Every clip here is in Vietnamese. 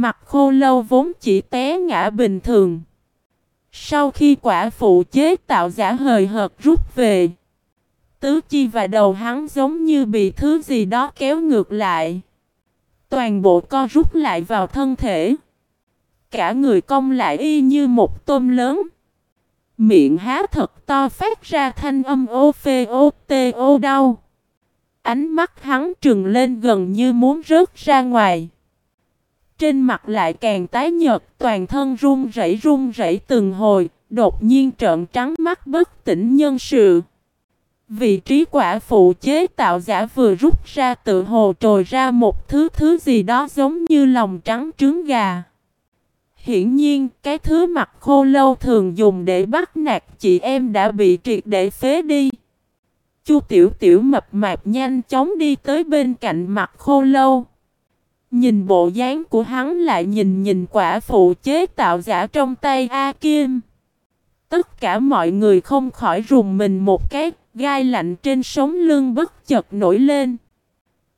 Mặt khô lâu vốn chỉ té ngã bình thường. Sau khi quả phụ chế tạo giả hời hợt rút về. Tứ chi và đầu hắn giống như bị thứ gì đó kéo ngược lại. Toàn bộ co rút lại vào thân thể. Cả người cong lại y như một tôm lớn. Miệng há thật to phát ra thanh âm ô phê ô tê ô đau. Ánh mắt hắn trừng lên gần như muốn rớt ra ngoài. Trên mặt lại càng tái nhợt, toàn thân run rẩy run rẩy từng hồi, đột nhiên trợn trắng mắt bất tỉnh nhân sự. Vị trí quả phụ chế tạo giả vừa rút ra tự hồ trồi ra một thứ thứ gì đó giống như lòng trắng trứng gà. Hiển nhiên, cái thứ mặt khô lâu thường dùng để bắt nạt chị em đã bị triệt để phế đi. Chu tiểu tiểu mập mạp nhanh chóng đi tới bên cạnh mặt khô lâu. Nhìn bộ dáng của hắn lại nhìn nhìn quả phụ chế tạo giả trong tay A Kim. Tất cả mọi người không khỏi rùng mình một cái, gai lạnh trên sống lưng bất chợt nổi lên.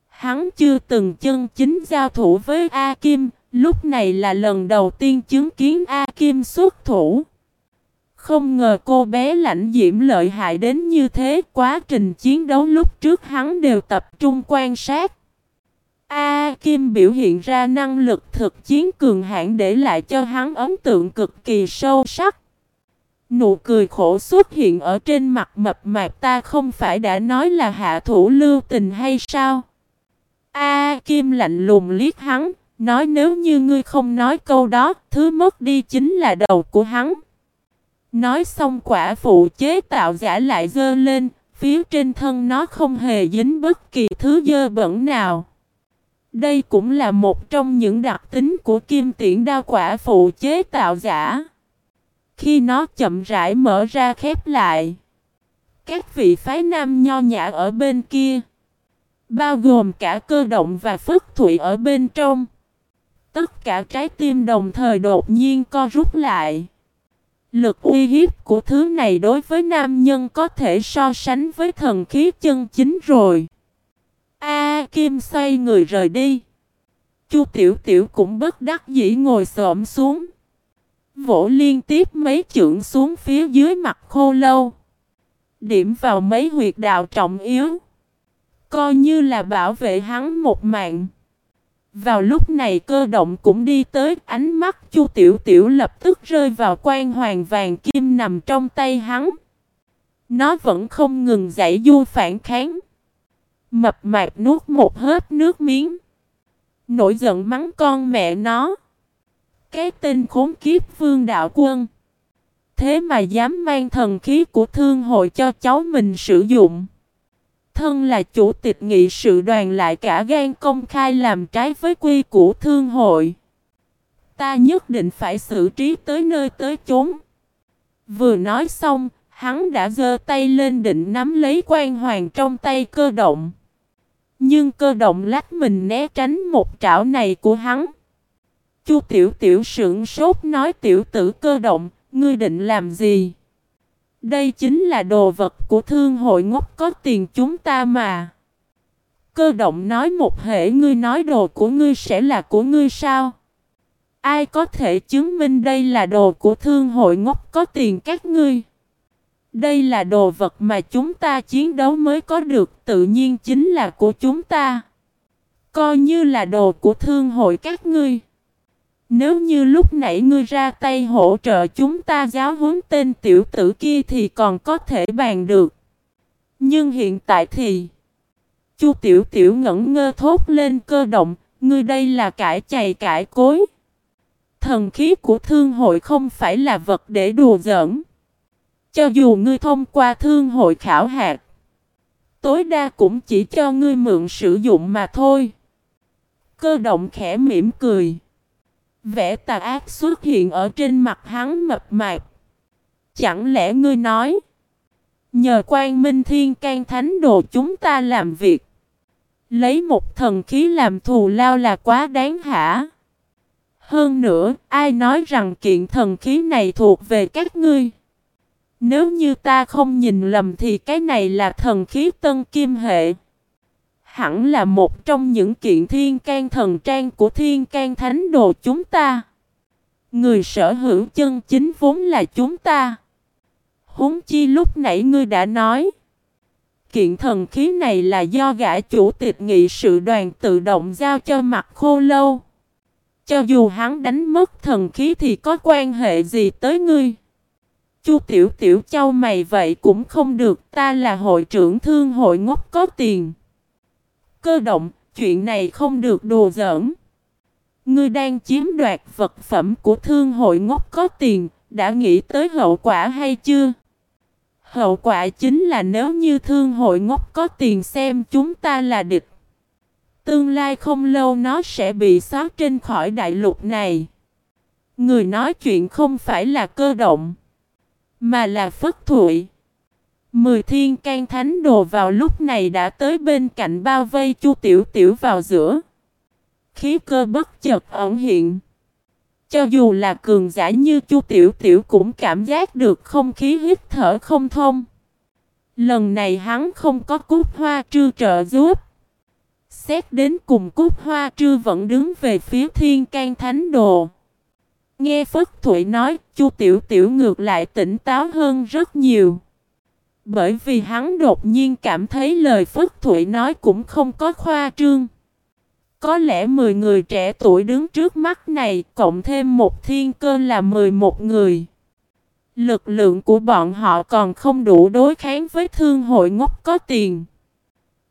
Hắn chưa từng chân chính giao thủ với A Kim, lúc này là lần đầu tiên chứng kiến A Kim xuất thủ. Không ngờ cô bé lãnh diễm lợi hại đến như thế, quá trình chiến đấu lúc trước hắn đều tập trung quan sát. A Kim biểu hiện ra năng lực thực chiến cường hãn để lại cho hắn ấn tượng cực kỳ sâu sắc. Nụ cười khổ xuất hiện ở trên mặt mập mạp ta không phải đã nói là hạ thủ lưu tình hay sao? A Kim lạnh lùng liếc hắn, nói nếu như ngươi không nói câu đó, thứ mất đi chính là đầu của hắn. Nói xong quả phụ chế tạo giả lại dơ lên, phía trên thân nó không hề dính bất kỳ thứ dơ bẩn nào. Đây cũng là một trong những đặc tính của kim tiễn đao quả phụ chế tạo giả. Khi nó chậm rãi mở ra khép lại, các vị phái nam nho nhã ở bên kia, bao gồm cả cơ động và phức thủy ở bên trong. Tất cả trái tim đồng thời đột nhiên co rút lại. Lực uy hiếp của thứ này đối với nam nhân có thể so sánh với thần khí chân chính rồi. A Kim xoay người rời đi. Chu Tiểu Tiểu cũng bất đắc dĩ ngồi xổm xuống. Vỗ liên tiếp mấy chưởng xuống phía dưới mặt khô lâu. Điểm vào mấy huyệt đạo trọng yếu. Coi như là bảo vệ hắn một mạng. Vào lúc này cơ động cũng đi tới, ánh mắt chu tiểu tiểu lập tức rơi vào quan hoàng vàng kim nằm trong tay hắn. Nó vẫn không ngừng giải du phản kháng. Mập mạp nuốt một hớp nước miếng. Nổi giận mắng con mẹ nó. Cái tên khốn kiếp vương đạo quân. Thế mà dám mang thần khí của thương hội cho cháu mình sử dụng. Thân là chủ tịch nghị sự đoàn lại cả gan công khai làm trái với quy của thương hội. Ta nhất định phải xử trí tới nơi tới chốn. Vừa nói xong, hắn đã giơ tay lên định nắm lấy quan hoàng trong tay cơ động. Nhưng cơ động lách mình né tránh một trảo này của hắn. Chu tiểu tiểu sững sốt nói tiểu tử cơ động, ngươi định làm gì? Đây chính là đồ vật của thương hội ngốc có tiền chúng ta mà. Cơ động nói một hệ ngươi nói đồ của ngươi sẽ là của ngươi sao? Ai có thể chứng minh đây là đồ của thương hội ngốc có tiền các ngươi? Đây là đồ vật mà chúng ta chiến đấu mới có được tự nhiên chính là của chúng ta. Coi như là đồ của thương hội các ngươi. Nếu như lúc nãy ngươi ra tay hỗ trợ chúng ta giáo huấn tên tiểu tử kia thì còn có thể bàn được. Nhưng hiện tại thì... Chu tiểu tiểu ngẩn ngơ thốt lên cơ động, ngươi đây là cải chày cải cối. Thần khí của thương hội không phải là vật để đùa giỡn. Cho dù ngươi thông qua thương hội khảo hạt, tối đa cũng chỉ cho ngươi mượn sử dụng mà thôi. Cơ động khẽ mỉm cười. Vẻ tà ác xuất hiện ở trên mặt hắn mập mạp. Chẳng lẽ ngươi nói, nhờ quan minh thiên can thánh đồ chúng ta làm việc, lấy một thần khí làm thù lao là quá đáng hả? Hơn nữa, ai nói rằng kiện thần khí này thuộc về các ngươi? Nếu như ta không nhìn lầm thì cái này là thần khí tân kim hệ. Hẳn là một trong những kiện thiên can thần trang của thiên can thánh đồ chúng ta. Người sở hữu chân chính vốn là chúng ta. Huống chi lúc nãy ngươi đã nói. Kiện thần khí này là do gã chủ tịch nghị sự đoàn tự động giao cho mặt khô lâu. Cho dù hắn đánh mất thần khí thì có quan hệ gì tới ngươi? Chu tiểu tiểu châu mày vậy cũng không được, ta là hội trưởng thương hội ngốc có tiền. Cơ động, chuyện này không được đùa giỡn. Ngươi đang chiếm đoạt vật phẩm của thương hội ngốc có tiền, đã nghĩ tới hậu quả hay chưa? Hậu quả chính là nếu như thương hội ngốc có tiền xem chúng ta là địch. Tương lai không lâu nó sẽ bị xóa trên khỏi đại lục này. Người nói chuyện không phải là cơ động, mà là phất thụy. Mười thiên can thánh đồ vào lúc này đã tới bên cạnh bao vây chu tiểu tiểu vào giữa. Khí cơ bất chợt ẩn hiện. Cho dù là cường giả như chu tiểu tiểu cũng cảm giác được không khí hít thở không thông. Lần này hắn không có cút hoa trư trợ giúp. Xét đến cùng cút hoa trư vẫn đứng về phía thiên can thánh đồ. Nghe Phất Thụy nói, Chu Tiểu Tiểu ngược lại tỉnh táo hơn rất nhiều. Bởi vì hắn đột nhiên cảm thấy lời Phất Thụy nói cũng không có khoa trương. Có lẽ 10 người trẻ tuổi đứng trước mắt này cộng thêm một thiên cơ là 11 người. Lực lượng của bọn họ còn không đủ đối kháng với thương hội ngốc có tiền.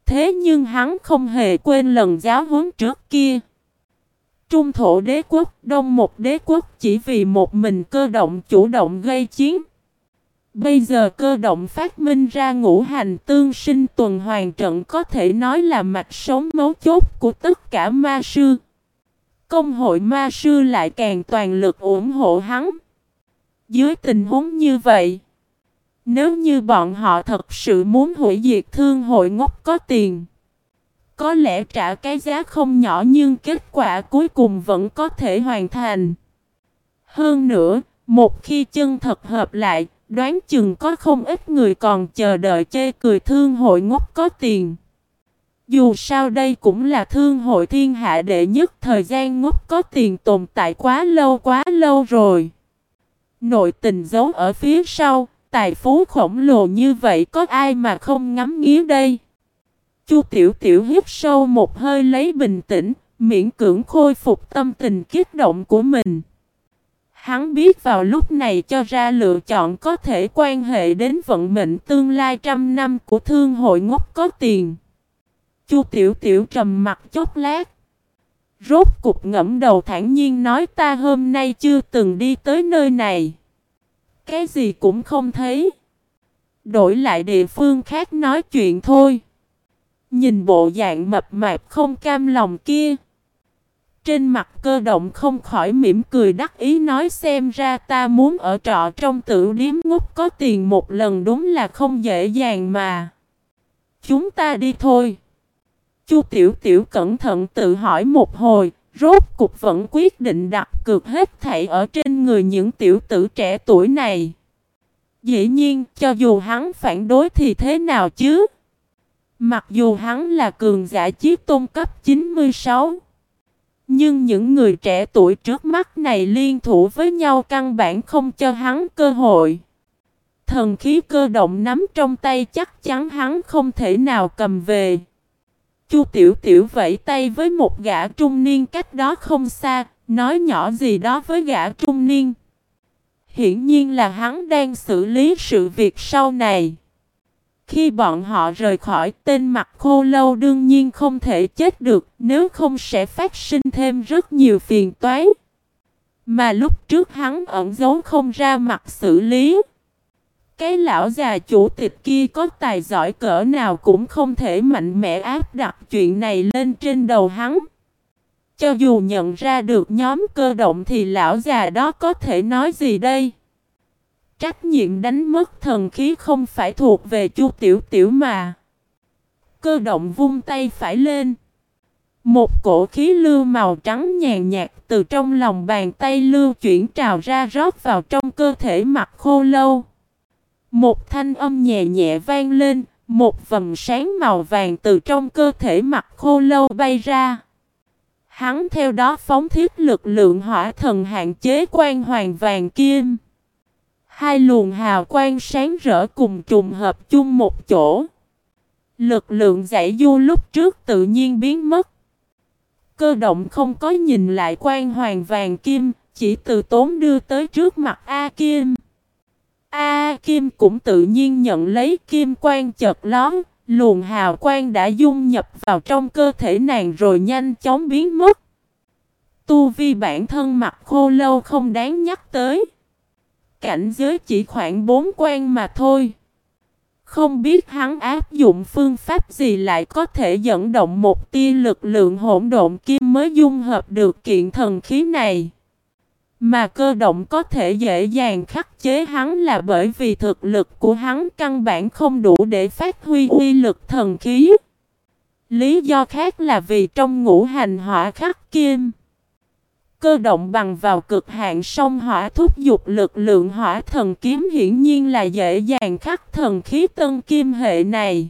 Thế nhưng hắn không hề quên lần giáo huấn trước kia. Trung thổ đế quốc, đông một đế quốc chỉ vì một mình cơ động chủ động gây chiến. Bây giờ cơ động phát minh ra ngũ hành tương sinh tuần hoàn trận có thể nói là mạch sống mấu chốt của tất cả ma sư. Công hội ma sư lại càng toàn lực ủng hộ hắn. Dưới tình huống như vậy, nếu như bọn họ thật sự muốn hủy diệt thương hội ngốc có tiền, có lẽ trả cái giá không nhỏ nhưng kết quả cuối cùng vẫn có thể hoàn thành. Hơn nữa, một khi chân thật hợp lại, đoán chừng có không ít người còn chờ đợi chê cười thương hội ngốc có tiền. Dù sao đây cũng là thương hội thiên hạ đệ nhất thời gian ngốc có tiền tồn tại quá lâu quá lâu rồi. Nội tình giấu ở phía sau, tài phú khổng lồ như vậy có ai mà không ngắm nghía đây? Chu Tiểu Tiểu hít sâu một hơi lấy bình tĩnh, miễn cưỡng khôi phục tâm tình kích động của mình. Hắn biết vào lúc này cho ra lựa chọn có thể quan hệ đến vận mệnh tương lai trăm năm của thương hội ngốc có tiền. Chu Tiểu Tiểu trầm mặt chốc lát. Rốt cục ngẫm đầu thản nhiên nói ta hôm nay chưa từng đi tới nơi này. Cái gì cũng không thấy. Đổi lại địa phương khác nói chuyện thôi. Nhìn bộ dạng mập mạp không cam lòng kia. Trên mặt cơ động không khỏi mỉm cười đắc ý nói xem ra ta muốn ở trọ trong tử điếm ngút có tiền một lần đúng là không dễ dàng mà. Chúng ta đi thôi. Chu Tiểu Tiểu cẩn thận tự hỏi một hồi, rốt cục vẫn quyết định đặt cược hết thảy ở trên người những tiểu tử trẻ tuổi này. Dĩ nhiên, cho dù hắn phản đối thì thế nào chứ? Mặc dù hắn là cường giả chiếc tôn cấp 96 Nhưng những người trẻ tuổi trước mắt này liên thủ với nhau căn bản không cho hắn cơ hội. Thần khí cơ động nắm trong tay chắc chắn hắn không thể nào cầm về. Chu Tiểu Tiểu vẫy tay với một gã trung niên cách đó không xa, Nói nhỏ gì đó với gã trung niên. Hiển nhiên là hắn đang xử lý sự việc sau này khi bọn họ rời khỏi, tên mặt khô lâu đương nhiên không thể chết được, nếu không sẽ phát sinh thêm rất nhiều phiền toái. Mà lúc trước hắn ẩn giấu không ra mặt xử lý. Cái lão già chủ tịch kia có tài giỏi cỡ nào cũng không thể mạnh mẽ áp đặt chuyện này lên trên đầu hắn. Cho dù nhận ra được nhóm cơ động thì lão già đó có thể nói gì đây? Trách nhiệm đánh mất thần khí không phải thuộc về Chu Tiểu Tiểu mà. Cơ động vung tay phải lên. Một cổ khí lưu màu trắng nhàn nhạt từ trong lòng bàn tay lưu chuyển trào ra rót vào trong cơ thể mặt khô lâu. Một thanh âm nhẹ nhẹ vang lên, Một vầng sáng màu vàng từ trong cơ thể mặt khô lâu bay ra. Hắn theo đó phóng thiết lực lượng hỏa thần hạn chế quan hoàng vàng kim. Hai luồng hào quang sáng rỡ cùng trùng hợp chung một chỗ. Lực lượng giải du lúc trước tự nhiên biến mất. Cơ động không có nhìn lại quan hoàng vàng kim, chỉ từ tốn đưa tới trước mặt A Kim. A Kim cũng tự nhiên nhận lấy kim quan chợt lón, luồng hào quang đã dung nhập vào trong cơ thể nàng rồi nhanh chóng biến mất. Tu vi bản thân mặt khô lâu không đáng nhắc tới. Cảnh giới chỉ khoảng bốn quan mà thôi. Không biết hắn áp dụng phương pháp gì lại có thể dẫn động một tia lực lượng hỗn độn kim mới dung hợp được kiện thần khí này. Mà cơ động có thể dễ dàng khắc chế hắn là bởi vì thực lực của hắn căn bản không đủ để phát huy uy lực thần khí. Lý do khác là vì trong ngũ hành hỏa khắc kim. Cơ động bằng vào cực hạn sông hỏa thúc dục lực lượng hỏa thần kiếm hiển nhiên là dễ dàng khắc thần khí tân kim hệ này.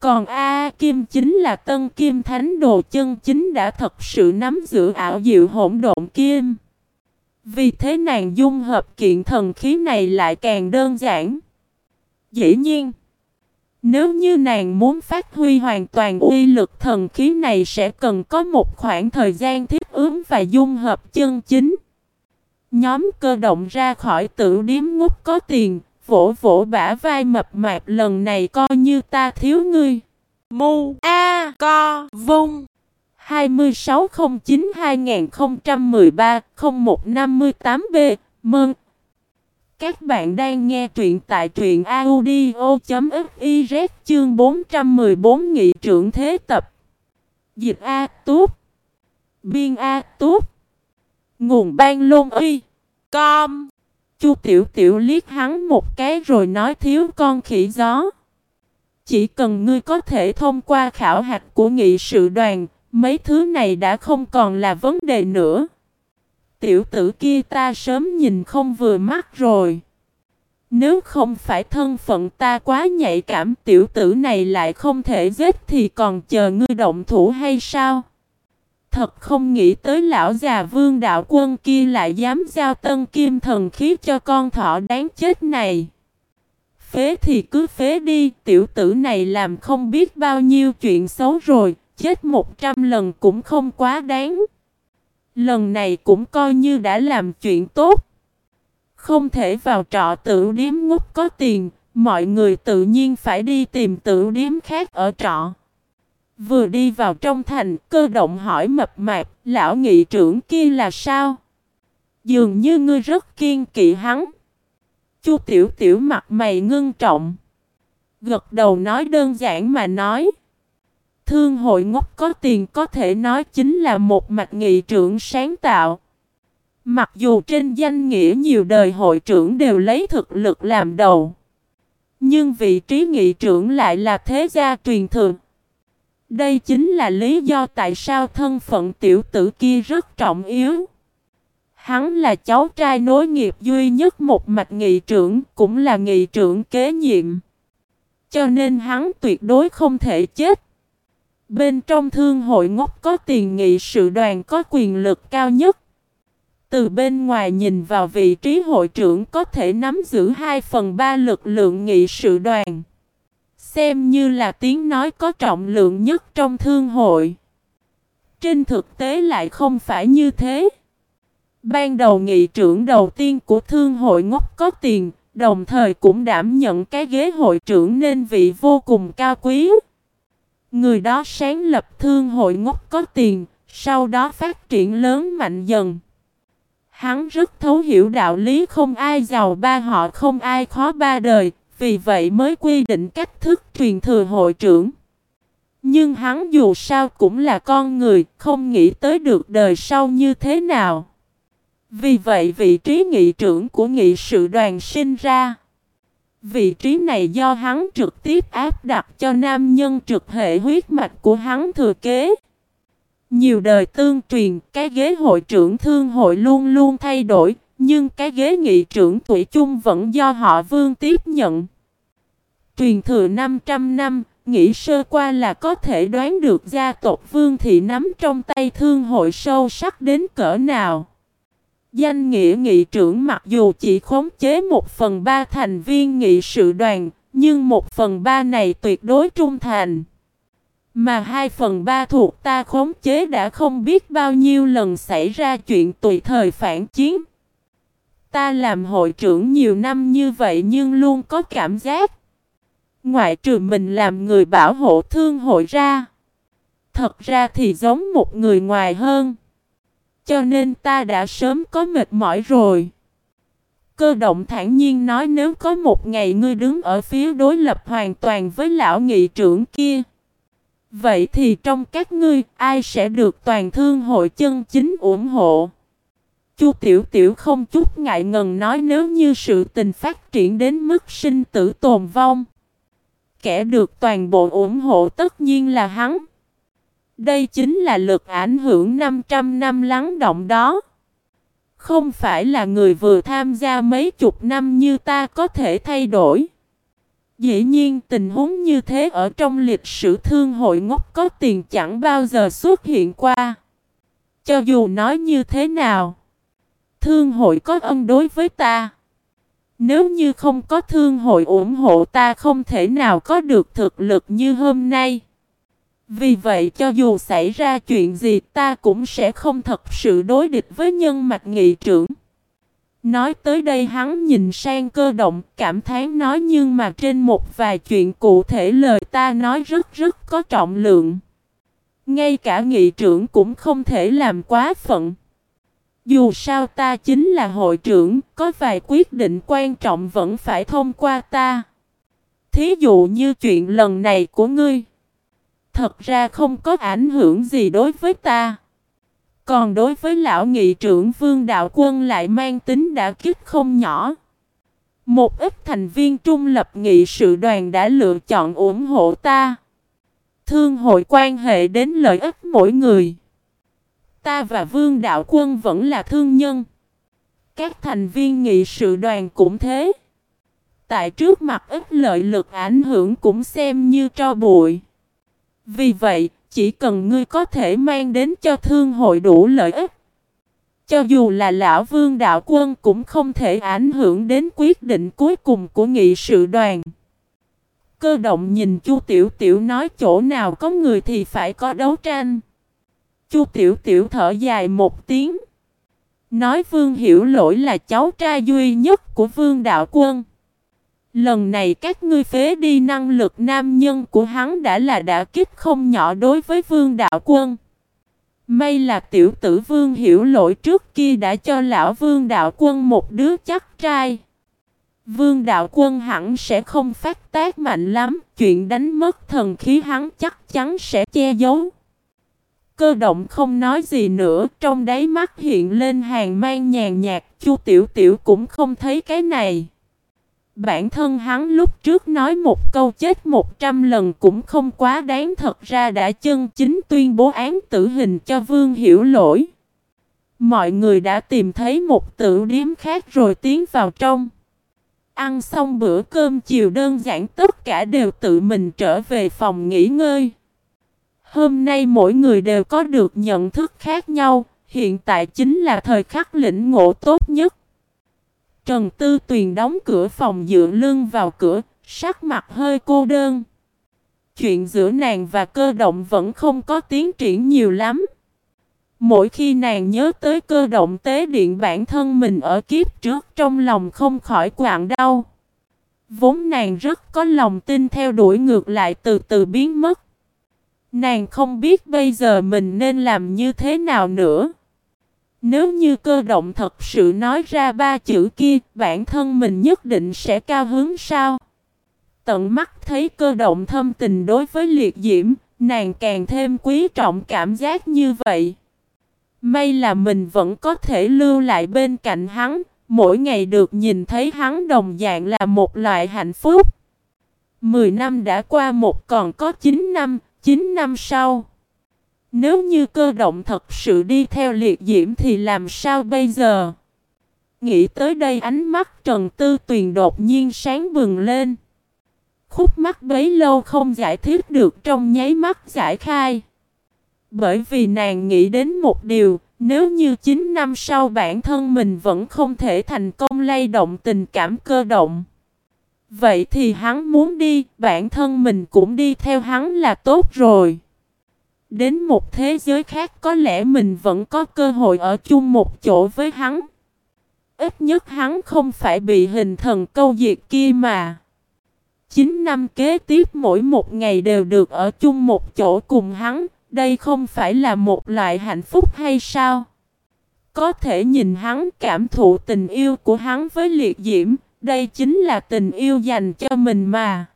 Còn A Kim chính là tân kim thánh đồ chân chính đã thật sự nắm giữ ảo diệu hỗn độn kim. Vì thế nàng dung hợp kiện thần khí này lại càng đơn giản. Dĩ nhiên, nếu như nàng muốn phát huy hoàn toàn uy lực thần khí này sẽ cần có một khoảng thời gian thiết ứng và dung hợp chân chính. Nhóm cơ động ra khỏi tử điếm ngút có tiền, vỗ vỗ bả vai mập mạp lần này coi như ta thiếu ngươi. Mu A Co Vung 2609-2013-0158B Mừng! Các bạn đang nghe truyện tại truyện audio.fiz chương 414 Nghị trưởng Thế Tập. Dịch A Túp. Biên A Túp. Nguồn ban lôn uy Com. Chu Tiểu Tiểu liếc hắn một cái rồi nói thiếu con khỉ gió. Chỉ cần ngươi có thể thông qua khảo hạch của nghị sự đoàn, Mấy thứ này đã không còn là vấn đề nữa. Tiểu tử kia ta sớm nhìn không vừa mắt rồi. Nếu không phải thân phận ta quá nhạy cảm tiểu tử này lại không thể giết thì còn chờ ngươi động thủ hay sao? Thật không nghĩ tới lão già vương đạo quân kia lại dám giao tân kim thần khí cho con thọ đáng chết này. Phế thì cứ phế đi, tiểu tử này làm không biết bao nhiêu chuyện xấu rồi, chết một trăm lần cũng không quá đáng. Lần này cũng coi như đã làm chuyện tốt. Không thể vào trọ tự điếm ngút có tiền, mọi người tự nhiên phải đi tìm tự điếm khác ở trọ. Vừa đi vào trong thành, cơ động hỏi mập mạp, lão nghị trưởng kia là sao? Dường như ngươi rất kiên kỵ hắn. Chu tiểu tiểu mặt mày ngưng trọng. Gật đầu nói đơn giản mà nói. Thương hội ngốc có tiền có thể nói chính là một mạch nghị trưởng sáng tạo. Mặc dù trên danh nghĩa nhiều đời hội trưởng đều lấy thực lực làm đầu. Nhưng vị trí nghị trưởng lại là thế gia truyền thường. Đây chính là lý do tại sao thân phận tiểu tử kia rất trọng yếu. Hắn là cháu trai nối nghiệp duy nhất một mạch nghị trưởng, cũng là nghị trưởng kế nhiệm. Cho nên hắn tuyệt đối không thể chết. Bên trong thương hội ngốc có tiền nghị sự đoàn có quyền lực cao nhất. Từ bên ngoài nhìn vào vị trí hội trưởng có thể nắm giữ 2 phần 3 lực lượng nghị sự đoàn. Xem như là tiếng nói có trọng lượng nhất trong thương hội. Trên thực tế lại không phải như thế. Ban đầu nghị trưởng đầu tiên của thương hội ngốc có tiền, đồng thời cũng đảm nhận cái ghế hội trưởng nên vị vô cùng cao quý. Người đó sáng lập thương hội ngốc có tiền, sau đó phát triển lớn mạnh dần. Hắn rất thấu hiểu đạo lý không ai giàu ba họ không ai khó ba đời, vì vậy mới quy định cách thức truyền thừa hội trưởng. Nhưng hắn dù sao cũng là con người, không nghĩ tới được đời sau như thế nào. Vì vậy vị trí nghị trưởng của nghị sự đoàn sinh ra. Vị trí này do hắn trực tiếp áp đặt cho nam nhân trực hệ huyết mạch của hắn thừa kế. Nhiều đời tương truyền, cái ghế hội trưởng thương hội luôn luôn thay đổi, nhưng cái ghế nghị trưởng tuổi chung vẫn do họ vương tiếp nhận. truyền thừa 500 năm, nghĩ sơ qua là có thể đoán được gia tộc Vương Thị nắm trong tay thương hội sâu sắc đến cỡ nào. Danh nghĩa nghị trưởng mặc dù chỉ khống chế một phần ba thành viên nghị sự đoàn, nhưng một phần ba này tuyệt đối trung thành. Mà hai phần ba thuộc ta khống chế đã không biết bao nhiêu lần xảy ra chuyện tùy thời phản chiến. Ta làm hội trưởng nhiều năm như vậy nhưng luôn có cảm giác. Ngoại trừ mình làm người bảo hộ thương hội ra. Thật ra thì giống một người ngoài hơn. Cho nên ta đã sớm có mệt mỏi rồi. Cơ động thản nhiên nói nếu có một ngày ngươi đứng ở phía đối lập hoàn toàn với lão nghị trưởng kia. Vậy thì trong các ngươi, ai sẽ được toàn thương hội chân chính ủng hộ? Chu Tiểu Tiểu không chút ngại ngần nói nếu như sự tình phát triển đến mức sinh tử tồn vong. Kẻ được toàn bộ ủng hộ tất nhiên là hắn. Đây chính là lực ảnh hưởng 500 năm lắng động đó. Không phải là người vừa tham gia mấy chục năm như ta có thể thay đổi. Dĩ nhiên tình huống như thế ở trong lịch sử thương hội ngốc có tiền chẳng bao giờ xuất hiện qua. Cho dù nói như thế nào, thương hội có ân đối với ta. Nếu như không có thương hội ủng hộ ta không thể nào có được thực lực như hôm nay. Vì vậy cho dù xảy ra chuyện gì ta cũng sẽ không thật sự đối địch với nhân mạch nghị trưởng. Nói tới đây hắn nhìn sang cơ động cảm thán nói nhưng mà trên một vài chuyện cụ thể lời ta nói rất rất có trọng lượng. Ngay cả nghị trưởng cũng không thể làm quá phận. Dù sao ta chính là hội trưởng, có vài quyết định quan trọng vẫn phải thông qua ta. Thí dụ như chuyện lần này của ngươi. Thật ra không có ảnh hưởng gì đối với ta. Còn đối với lão nghị trưởng vương đạo quân lại mang tính đã kích không nhỏ. Một ít thành viên trung lập nghị sự đoàn đã lựa chọn ủng hộ ta. Thương hội quan hệ đến lợi ích mỗi người. Ta và vương đạo quân vẫn là thương nhân. Các thành viên nghị sự đoàn cũng thế. Tại trước mặt ít lợi lực ảnh hưởng cũng xem như cho bụi. Vì vậy, chỉ cần ngươi có thể mang đến cho thương hội đủ lợi ích. Cho dù là lão vương đạo quân cũng không thể ảnh hưởng đến quyết định cuối cùng của nghị sự đoàn. Cơ động nhìn Chu Tiểu Tiểu nói chỗ nào có người thì phải có đấu tranh. Chu Tiểu Tiểu thở dài một tiếng. Nói Vương Hiểu Lỗi là cháu trai duy nhất của Vương Đạo Quân. Lần này các ngươi phế đi năng lực nam nhân của hắn đã là đã kích không nhỏ đối với vương đạo quân. May là tiểu tử vương hiểu lỗi trước kia đã cho lão vương đạo quân một đứa chắc trai. Vương đạo quân hẳn sẽ không phát tác mạnh lắm, chuyện đánh mất thần khí hắn chắc chắn sẽ che giấu. Cơ động không nói gì nữa, trong đáy mắt hiện lên hàng mang nhàn nhạt, chu tiểu tiểu cũng không thấy cái này. Bản thân hắn lúc trước nói một câu chết một trăm lần cũng không quá đáng thật ra đã chân chính tuyên bố án tử hình cho Vương Hiểu Lỗi. Mọi người đã tìm thấy một tự điếm khác rồi tiến vào trong. Ăn xong bữa cơm chiều đơn giản tất cả đều tự mình trở về phòng nghỉ ngơi. Hôm nay mỗi người đều có được nhận thức khác nhau, hiện tại chính là thời khắc lĩnh ngộ tốt nhất. Trần Tư Tuyền đóng cửa phòng dựa lưng vào cửa, sắc mặt hơi cô đơn. Chuyện giữa nàng và cơ động vẫn không có tiến triển nhiều lắm. Mỗi khi nàng nhớ tới cơ động tế điện bản thân mình ở kiếp trước trong lòng không khỏi quạng đau. Vốn nàng rất có lòng tin theo đuổi ngược lại từ từ biến mất. Nàng không biết bây giờ mình nên làm như thế nào nữa. Nếu như cơ động thật sự nói ra ba chữ kia, bản thân mình nhất định sẽ cao hướng sao? Tận mắt thấy cơ động thâm tình đối với liệt diễm, nàng càng thêm quý trọng cảm giác như vậy. May là mình vẫn có thể lưu lại bên cạnh hắn, mỗi ngày được nhìn thấy hắn đồng dạng là một loại hạnh phúc. Mười năm đã qua một còn có chín năm, chín năm sau. Nếu như cơ động thật sự đi theo liệt diễm thì làm sao bây giờ? Nghĩ tới đây ánh mắt Trần Tư Tuyền đột nhiên sáng bừng lên. Khúc mắt bấy lâu không giải thích được trong nháy mắt giải khai. Bởi vì nàng nghĩ đến một điều, nếu như 9 năm sau bản thân mình vẫn không thể thành công lay động tình cảm cơ động. Vậy thì hắn muốn đi, bản thân mình cũng đi theo hắn là tốt rồi. Đến một thế giới khác có lẽ mình vẫn có cơ hội ở chung một chỗ với hắn. Ít nhất hắn không phải bị hình thần câu diệt kia mà. 9 năm kế tiếp mỗi một ngày đều được ở chung một chỗ cùng hắn, đây không phải là một loại hạnh phúc hay sao? Có thể nhìn hắn cảm thụ tình yêu của hắn với liệt diễm, đây chính là tình yêu dành cho mình mà.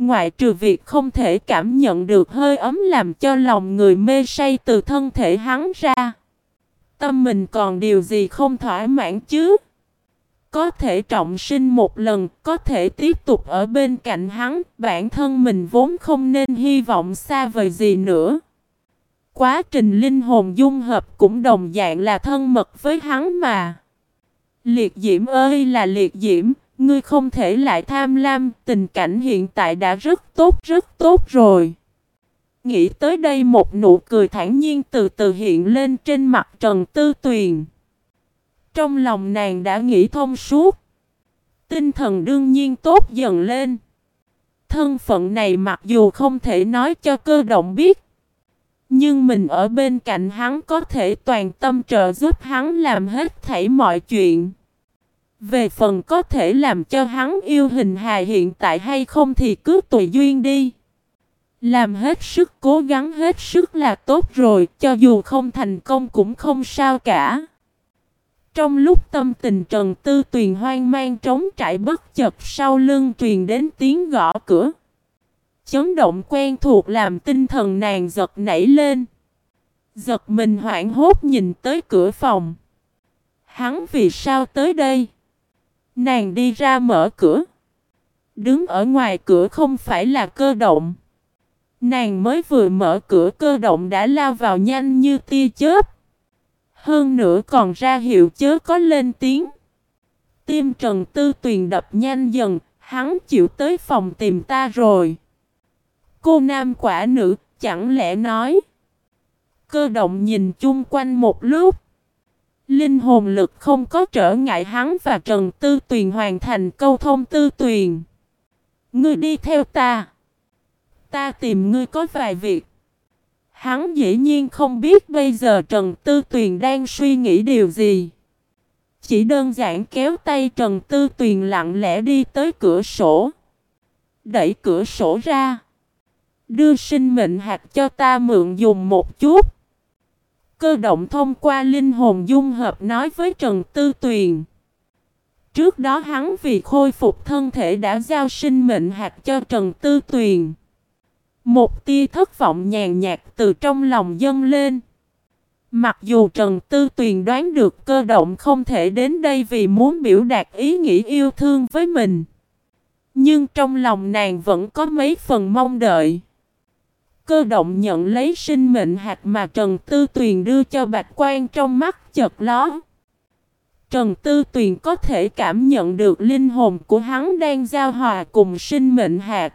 Ngoại trừ việc không thể cảm nhận được hơi ấm làm cho lòng người mê say từ thân thể hắn ra. Tâm mình còn điều gì không thỏa mãn chứ? Có thể trọng sinh một lần, có thể tiếp tục ở bên cạnh hắn, bản thân mình vốn không nên hy vọng xa vời gì nữa. Quá trình linh hồn dung hợp cũng đồng dạng là thân mật với hắn mà. Liệt diễm ơi là liệt diễm, ngươi không thể lại tham lam, tình cảnh hiện tại đã rất tốt rất tốt rồi. Nghĩ tới đây một nụ cười thản nhiên từ từ hiện lên trên mặt Trần Tư Tuyền. Trong lòng nàng đã nghĩ thông suốt. Tinh thần đương nhiên tốt dần lên. Thân phận này mặc dù không thể nói cho cơ động biết. Nhưng mình ở bên cạnh hắn có thể toàn tâm trợ giúp hắn làm hết thảy mọi chuyện. Về phần có thể làm cho hắn yêu hình hài hiện tại hay không thì cứ tùy duyên đi. Làm hết sức cố gắng hết sức là tốt rồi, cho dù không thành công cũng không sao cả. Trong lúc tâm tình Trần Tư Tuyền hoang mang trống trải bất chợt sau lưng truyền đến tiếng gõ cửa. Chấn động quen thuộc làm tinh thần nàng giật nảy lên. Giật mình hoảng hốt nhìn tới cửa phòng. Hắn vì sao tới đây? Nàng đi ra mở cửa. Đứng ở ngoài cửa không phải là cơ động. Nàng mới vừa mở cửa cơ động đã lao vào nhanh như tia chớp. Hơn nữa còn ra hiệu chớ có lên tiếng. Tim Trần Tư Tuyền đập nhanh dần, hắn chịu tới phòng tìm ta rồi. Cô nam quả nữ, chẳng lẽ nói. Cơ động nhìn chung quanh một lúc. Linh hồn lực không có trở ngại hắn và Trần Tư Tuyền hoàn thành câu thông Tư Tuyền. Ngươi đi theo ta. Ta tìm ngươi có vài việc. Hắn dĩ nhiên không biết bây giờ Trần Tư Tuyền đang suy nghĩ điều gì. Chỉ đơn giản kéo tay Trần Tư Tuyền lặng lẽ đi tới cửa sổ. Đẩy cửa sổ ra. Đưa sinh mệnh hạt cho ta mượn dùng một chút. Cơ động thông qua linh hồn dung hợp nói với Trần Tư Tuyền. Trước đó hắn vì khôi phục thân thể đã giao sinh mệnh hạt cho Trần Tư Tuyền. Một tia thất vọng nhàn nhạt từ trong lòng dâng lên. Mặc dù Trần Tư Tuyền đoán được cơ động không thể đến đây vì muốn biểu đạt ý nghĩ yêu thương với mình. Nhưng trong lòng nàng vẫn có mấy phần mong đợi. Cơ động nhận lấy sinh mệnh hạt mà Trần Tư Tuyền đưa cho Bạch Quan trong mắt chợt ló. Trần Tư Tuyền có thể cảm nhận được linh hồn của hắn đang giao hòa cùng sinh mệnh hạt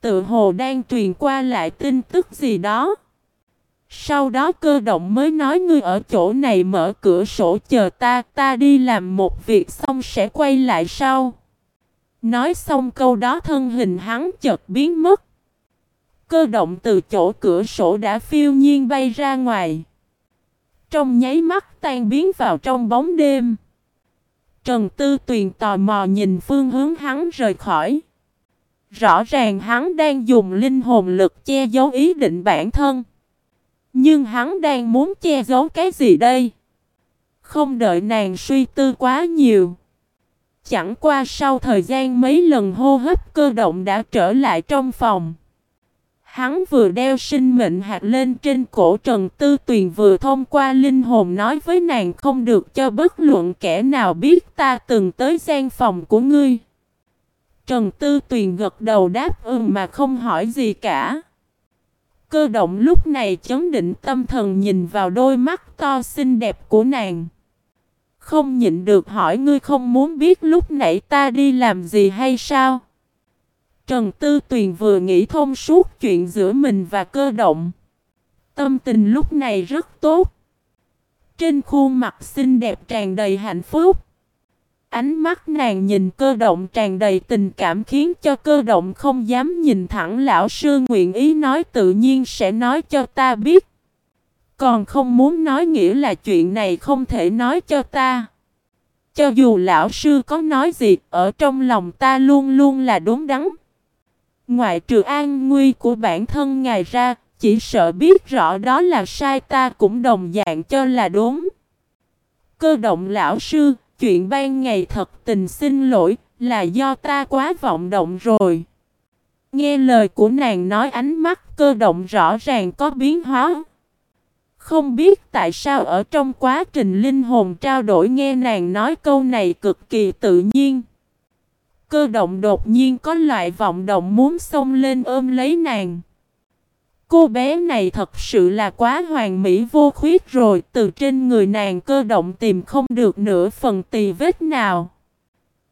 tự hồ đang truyền qua lại tin tức gì đó. Sau đó cơ động mới nói ngươi ở chỗ này mở cửa sổ chờ ta, ta đi làm một việc xong sẽ quay lại sau. Nói xong câu đó thân hình hắn chợt biến mất. Cơ động từ chỗ cửa sổ đã phiêu nhiên bay ra ngoài. Trong nháy mắt tan biến vào trong bóng đêm. Trần Tư Tuyền tò mò nhìn phương hướng hắn rời khỏi. Rõ ràng hắn đang dùng linh hồn lực che giấu ý định bản thân. Nhưng hắn đang muốn che giấu cái gì đây? Không đợi nàng suy tư quá nhiều. Chẳng qua sau thời gian mấy lần hô hấp cơ động đã trở lại trong phòng. Hắn vừa đeo sinh mệnh hạt lên trên cổ Trần Tư Tuyền vừa thông qua linh hồn nói với nàng không được cho bất luận kẻ nào biết ta từng tới gian phòng của ngươi. Trần Tư Tuyền gật đầu đáp ừm mà không hỏi gì cả. Cơ động lúc này chấn định tâm thần nhìn vào đôi mắt to xinh đẹp của nàng. Không nhịn được hỏi ngươi không muốn biết lúc nãy ta đi làm gì hay sao? Trần Tư Tuyền vừa nghĩ thông suốt chuyện giữa mình và cơ động. Tâm tình lúc này rất tốt. Trên khuôn mặt xinh đẹp tràn đầy hạnh phúc. Ánh mắt nàng nhìn cơ động tràn đầy tình cảm khiến cho cơ động không dám nhìn thẳng lão sư nguyện ý nói tự nhiên sẽ nói cho ta biết. Còn không muốn nói nghĩa là chuyện này không thể nói cho ta. Cho dù lão sư có nói gì, ở trong lòng ta luôn luôn là đúng đắn. Ngoại trừ an nguy của bản thân ngài ra, chỉ sợ biết rõ đó là sai ta cũng đồng dạng cho là đúng. Cơ động lão sư, chuyện ban ngày thật tình xin lỗi, là do ta quá vọng động rồi. Nghe lời của nàng nói ánh mắt cơ động rõ ràng có biến hóa. Không biết tại sao ở trong quá trình linh hồn trao đổi nghe nàng nói câu này cực kỳ tự nhiên. Cơ động đột nhiên có loại vọng động muốn xông lên ôm lấy nàng. Cô bé này thật sự là quá hoàn mỹ vô khuyết rồi, từ trên người nàng cơ động tìm không được nửa phần tì vết nào.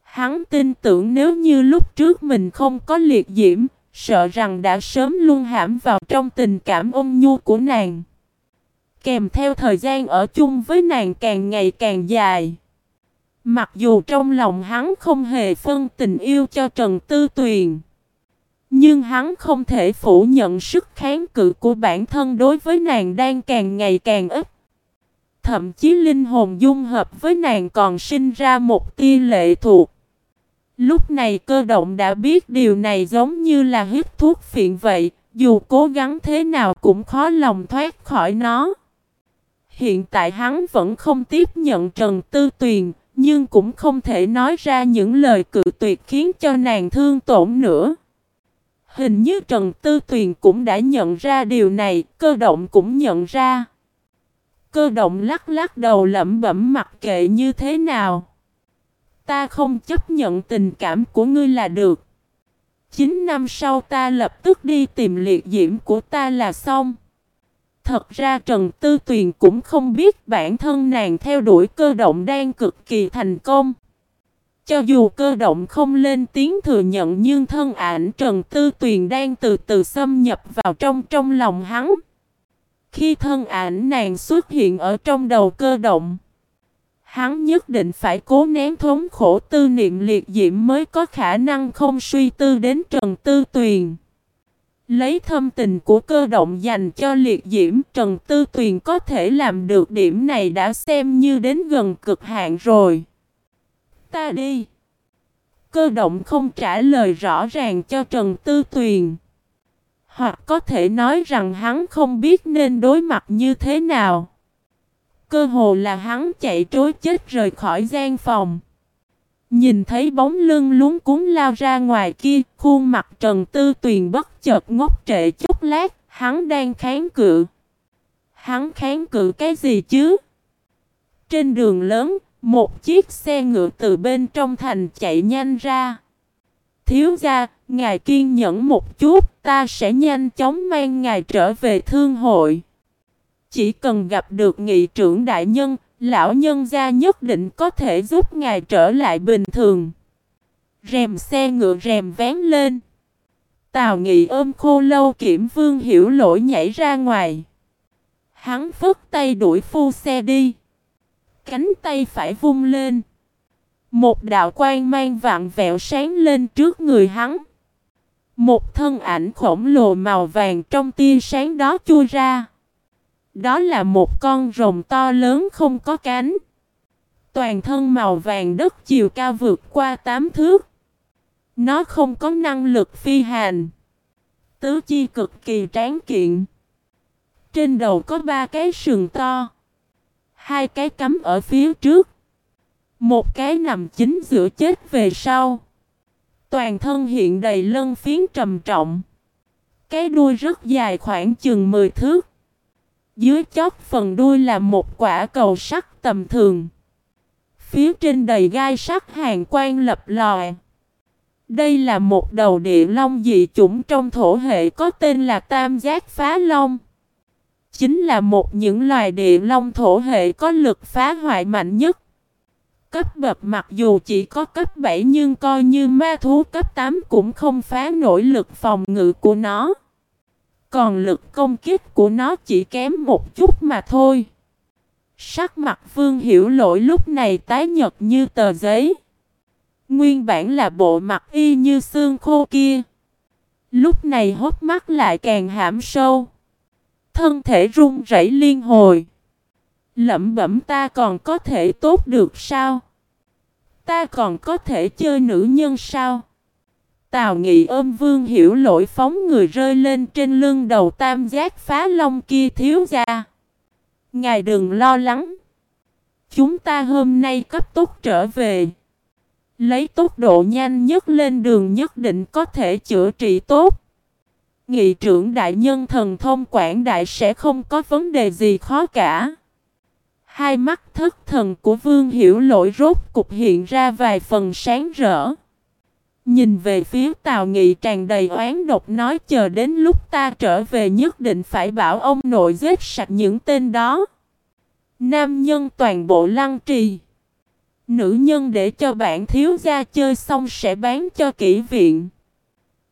Hắn tin tưởng nếu như lúc trước mình không có liệt diễm, sợ rằng đã sớm luôn hãm vào trong tình cảm ôn nhu của nàng. Kèm theo thời gian ở chung với nàng càng ngày càng dài. Mặc dù trong lòng hắn không hề phân tình yêu cho Trần Tư Tuyền. Nhưng hắn không thể phủ nhận sức kháng cự của bản thân đối với nàng đang càng ngày càng ít. Thậm chí linh hồn dung hợp với nàng còn sinh ra một tia lệ thuộc. Lúc này cơ động đã biết điều này giống như là hít thuốc phiện vậy, dù cố gắng thế nào cũng khó lòng thoát khỏi nó. Hiện tại hắn vẫn không tiếp nhận Trần Tư Tuyền, nhưng cũng không thể nói ra những lời cự tuyệt khiến cho nàng thương tổn nữa. Hình như Trần Tư Tuyền cũng đã nhận ra điều này, cơ động cũng nhận ra. Cơ động lắc lắc đầu lẩm bẩm mặc kệ như thế nào. Ta không chấp nhận tình cảm của ngươi là được. 9 năm sau ta lập tức đi tìm liệt diễm của ta là xong. Thật ra Trần Tư Tuyền cũng không biết bản thân nàng theo đuổi cơ động đang cực kỳ thành công. Cho dù cơ động không lên tiếng thừa nhận nhưng thân ảnh Trần Tư Tuyền đang từ từ xâm nhập vào trong trong lòng hắn. Khi thân ảnh nàng xuất hiện ở trong đầu cơ động, hắn nhất định phải cố nén thống khổ tư niệm liệt diễm mới có khả năng không suy tư đến Trần Tư Tuyền. Lấy thâm tình của cơ động dành cho liệt diễm, Trần Tư Tuyền có thể làm được điểm này đã xem như đến gần cực hạn rồi. Ta đi. Cơ động không trả lời rõ ràng cho Trần Tư Tuyền. Hoặc có thể nói rằng hắn không biết nên đối mặt như thế nào. Cơ hồ là hắn chạy trối chết rời khỏi gian phòng. Nhìn thấy bóng lưng lúng cuốn lao ra ngoài kia, khuôn mặt Trần Tư Tuyền bất chợt ngốc trệ chút lát, hắn đang kháng cự. Hắn kháng cự cái gì chứ? Trên đường lớn, một chiếc xe ngựa từ bên trong thành chạy nhanh ra. Thiếu gia, ngài kiên nhẫn một chút, ta sẽ nhanh chóng mang ngài trở về thương hội. Chỉ cần gặp được nghị trưởng đại nhân, lão nhân gia nhất định có thể giúp ngài trở lại bình thường. Rèm xe ngựa rèm vén lên. Tào nghị ôm khô lâu kiểm vương hiểu lỗi nhảy ra ngoài. Hắn phất tay đuổi phu xe đi. Cánh tay phải vung lên. Một đạo quang mang vạn vẹo sáng lên trước người hắn. Một thân ảnh khổng lồ màu vàng trong tia sáng đó chui ra. Đó là một con rồng to lớn không có cánh. Toàn thân màu vàng đất chiều cao vượt qua tám thước. Nó không có năng lực phi hành. Tứ chi cực kỳ tráng kiện. Trên đầu có ba cái sừng to. Hai cái cắm ở phía trước. Một cái nằm chính giữa chết về sau. Toàn thân hiện đầy lân phiến trầm trọng. Cái đuôi rất dài khoảng chừng 10 thước. Dưới chót phần đuôi là một quả cầu sắt tầm thường. Phía trên đầy gai sắt hàng quan lập lòi. Đây là một đầu địa long dị chủng trong thổ hệ có tên là Tam Giác Phá Long. Chính là một những loài địa long thổ hệ có lực phá hoại mạnh nhất. cấp bậc mặc dù chỉ có cấp 7 nhưng coi như ma thú cấp 8 cũng không phá nổi lực phòng ngự của nó. Còn lực công kích của nó chỉ kém một chút mà thôi. Sắc mặt Vương Hiểu Lỗi lúc này tái nhật như tờ giấy. Nguyên bản là bộ mặt y như xương khô kia. Lúc này hốt mắt lại càng hãm sâu. Thân thể run rẩy liên hồi. Lẩm bẩm ta còn có thể tốt được sao? Ta còn có thể chơi nữ nhân sao? Tào Nghị ôm Vương Hiểu lỗi phóng người rơi lên trên lưng đầu tam giác phá long kia thiếu gia Ngài đừng lo lắng. Chúng ta hôm nay cấp tốc trở về. Lấy tốc độ nhanh nhất lên đường nhất định có thể chữa trị tốt. Nghị trưởng đại nhân thần thông quảng đại sẽ không có vấn đề gì khó cả. Hai mắt thất thần của vương hiểu lỗi rốt cục hiện ra vài phần sáng rỡ. Nhìn về phía Tào Nghị tràn đầy oán độc nói chờ đến lúc ta trở về nhất định phải bảo ông nội giết sạch những tên đó. Nam nhân toàn bộ lăng trì. Nữ nhân để cho bạn thiếu gia chơi xong sẽ bán cho kỹ viện.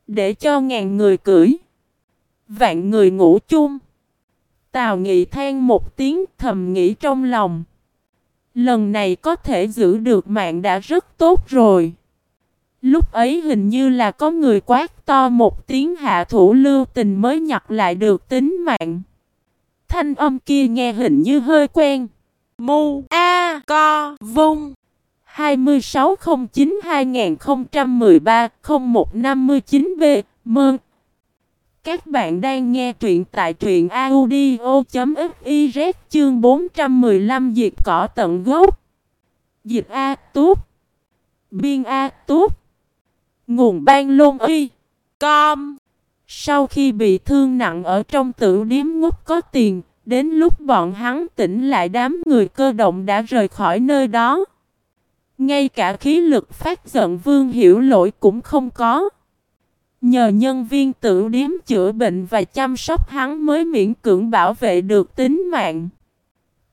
Để cho ngàn người cưỡi. Vạn người ngủ chung. Tào Nghị than một tiếng thầm nghĩ trong lòng. Lần này có thể giữ được mạng đã rất tốt rồi. Lúc ấy hình như là có người quát to một tiếng hạ thủ lưu tình mới nhặt lại được tính mạng. Thanh âm kia nghe hình như hơi quen. Mu A Co Vung. 2609-2013-0159B Mơn. Các bạn đang nghe truyện tại truyện audio.fiz chương 415 Diệt cỏ tận gốc. Diệt A Túp Biên A Túp Nguồn ban lôn y Com Sau khi bị thương nặng ở trong tử điếm ngút có tiền Đến lúc bọn hắn tỉnh lại đám người cơ động đã rời khỏi nơi đó ngay cả khí lực phát giận vương hiểu lỗi cũng không có. Nhờ nhân viên tự điếm chữa bệnh và chăm sóc hắn mới miễn cưỡng bảo vệ được tính mạng.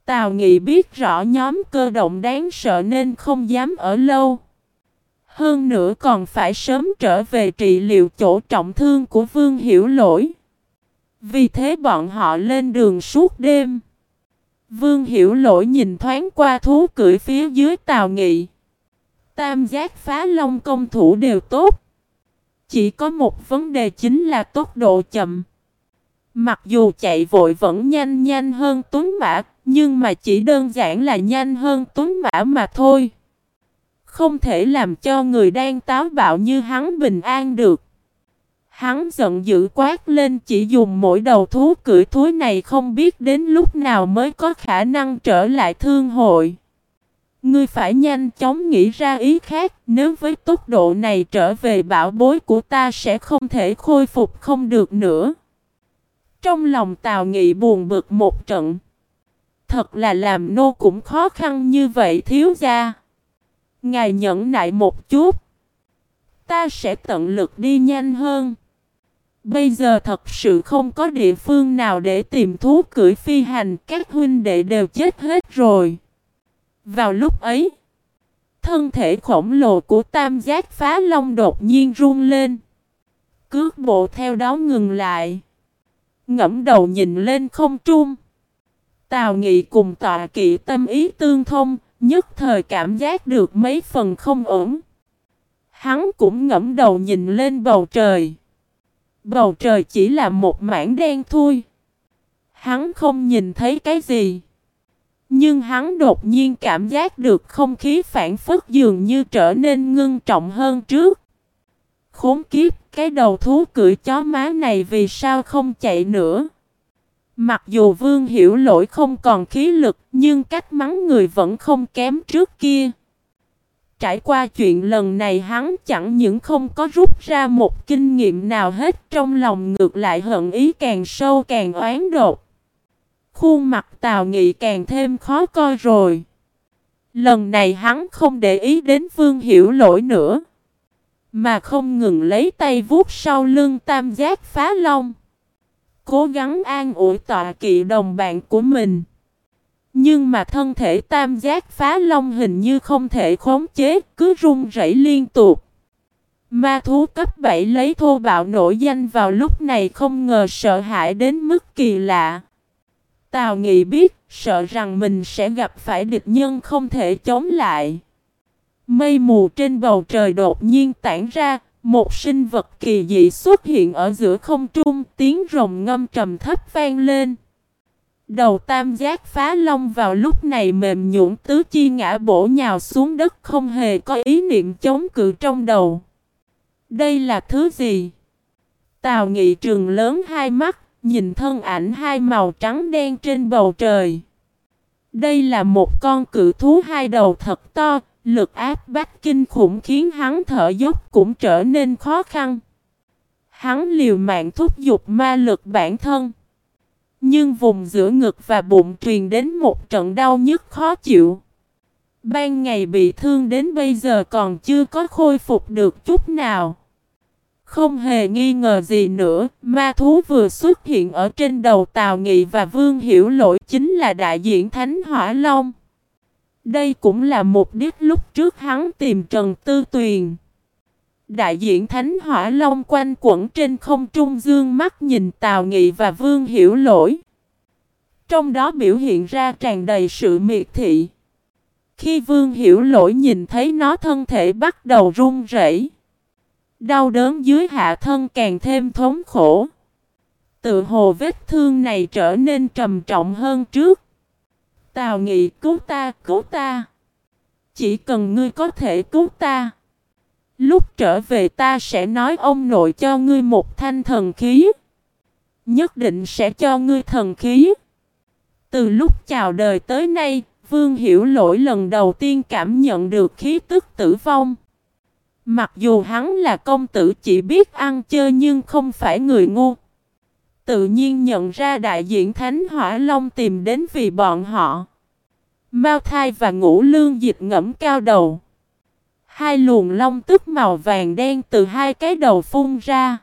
Tào Nghị biết rõ nhóm cơ động đáng sợ nên không dám ở lâu. Hơn nữa còn phải sớm trở về trị liệu chỗ trọng thương của Vương Hiểu Lỗi. Vì thế bọn họ lên đường suốt đêm. Vương Hiểu Lỗi nhìn thoáng qua thú cưỡi phía dưới tàu Nghị. Tam giác phá long công thủ đều tốt. Chỉ có một vấn đề chính là tốc độ chậm. Mặc dù chạy vội vẫn nhanh nhanh hơn tuấn mã, nhưng mà chỉ đơn giản là nhanh hơn tuấn mã mà thôi. Không thể làm cho người đang táo bạo như hắn bình an được. Hắn giận dữ quát lên chỉ dùng mỗi đầu thú cưỡi thúi này không biết đến lúc nào mới có khả năng trở lại thương hội. Ngươi phải nhanh chóng nghĩ ra ý khác, nếu với tốc độ này trở về bảo bối của ta sẽ không thể khôi phục không được nữa. Trong lòng Tào Nghị buồn bực một trận. Thật là làm nô cũng khó khăn như vậy thiếu gia. Ngài nhẫn nại một chút. Ta sẽ tận lực đi nhanh hơn. Bây giờ thật sự không có địa phương nào để tìm thú cưỡi phi hành, các huynh đệ đều chết hết rồi. Vào lúc ấy, thân thể khổng lồ của tam giác phá long đột nhiên run lên. Cước bộ theo đó ngừng lại. Ngẫm đầu nhìn lên không trung. Tào Nghị cùng tọa kỵ tâm ý tương thông, nhất thời cảm giác được mấy phần không ổn. Hắn cũng ngẫm đầu nhìn lên bầu trời. Bầu trời chỉ là một mảng đen thui. Hắn không nhìn thấy cái gì. Nhưng hắn đột nhiên cảm giác được không khí phản phất dường như trở nên ngưng trọng hơn trước. Khốn kiếp, cái đầu thú cưỡi chó má này vì sao không chạy nữa? Mặc dù vương hiểu lỗi không còn khí lực, nhưng cách mắng người vẫn không kém trước kia. Trải qua chuyện lần này hắn chẳng những không có rút ra một kinh nghiệm nào hết trong lòng ngược lại hận ý càng sâu càng oán đột. Khuôn mặt Tào Nghị càng thêm khó coi rồi. Lần này hắn không để ý đến Vương Hiểu lỗi nữa. Mà không ngừng lấy tay vuốt sau lưng tam giác phá long. Cố gắng an ủi tọa kỵ đồng bạn của mình. Nhưng mà thân thể tam giác phá long hình như không thể khống chế, cứ run rẩy liên tục. Ma thú cấp 7 lấy thô bạo nổi danh vào lúc này không ngờ sợ hãi đến mức kỳ lạ. Tào Nghị biết, sợ rằng mình sẽ gặp phải địch nhân không thể chống lại. Mây mù trên bầu trời đột nhiên tản ra, một sinh vật kỳ dị xuất hiện ở giữa không trung, tiếng rồng ngâm trầm thấp vang lên. Đầu tam giác phá long vào lúc này mềm nhũn tứ chi ngã bổ nhào xuống đất không hề có ý niệm chống cự trong đầu. Đây là thứ gì? Tào nghị trường lớn hai mắt, nhìn thân ảnh hai màu trắng đen trên bầu trời. Đây là một con cự thú hai đầu thật to, lực áp bách kinh khủng khiến hắn thở dốc cũng trở nên khó khăn. Hắn liều mạng thúc giục ma lực bản thân. Nhưng vùng giữa ngực và bụng truyền đến một trận đau nhức khó chịu. Ban ngày bị thương đến bây giờ còn chưa có khôi phục được chút nào. Không hề nghi ngờ gì nữa, ma thú vừa xuất hiện ở trên đầu Tào Nghị và Vương Hiểu Lỗi chính là đại diện Thánh Hỏa Long. Đây cũng là mục đích lúc trước hắn tìm Trần Tư Tuyền. Đại diện Thánh Hỏa Long quanh quẩn trên không trung dương mắt nhìn Tào Nghị và Vương Hiểu Lỗi. Trong đó biểu hiện ra tràn đầy sự miệt thị. Khi Vương Hiểu Lỗi nhìn thấy nó thân thể bắt đầu run rẩy, đau đớn dưới hạ thân càng thêm thống khổ. Tự hồ vết thương này trở nên trầm trọng hơn trước. Tào Nghị cứu ta, cứu ta. Chỉ cần ngươi có thể cứu ta. Lúc trở về ta sẽ nói ông nội cho ngươi một thanh thần khí. Nhất định sẽ cho ngươi thần khí. Từ lúc chào đời tới nay, Vương Hiểu Lỗi lần đầu tiên cảm nhận được khí tức tử vong. Mặc dù hắn là công tử chỉ biết ăn chơi nhưng không phải người ngu. Tự nhiên nhận ra đại diện Thánh Hỏa Long tìm đến vì bọn họ. Mao thai và ngũ lương dịch ngẫm cao đầu. Hai luồng long tức màu vàng đen từ hai cái đầu phun ra.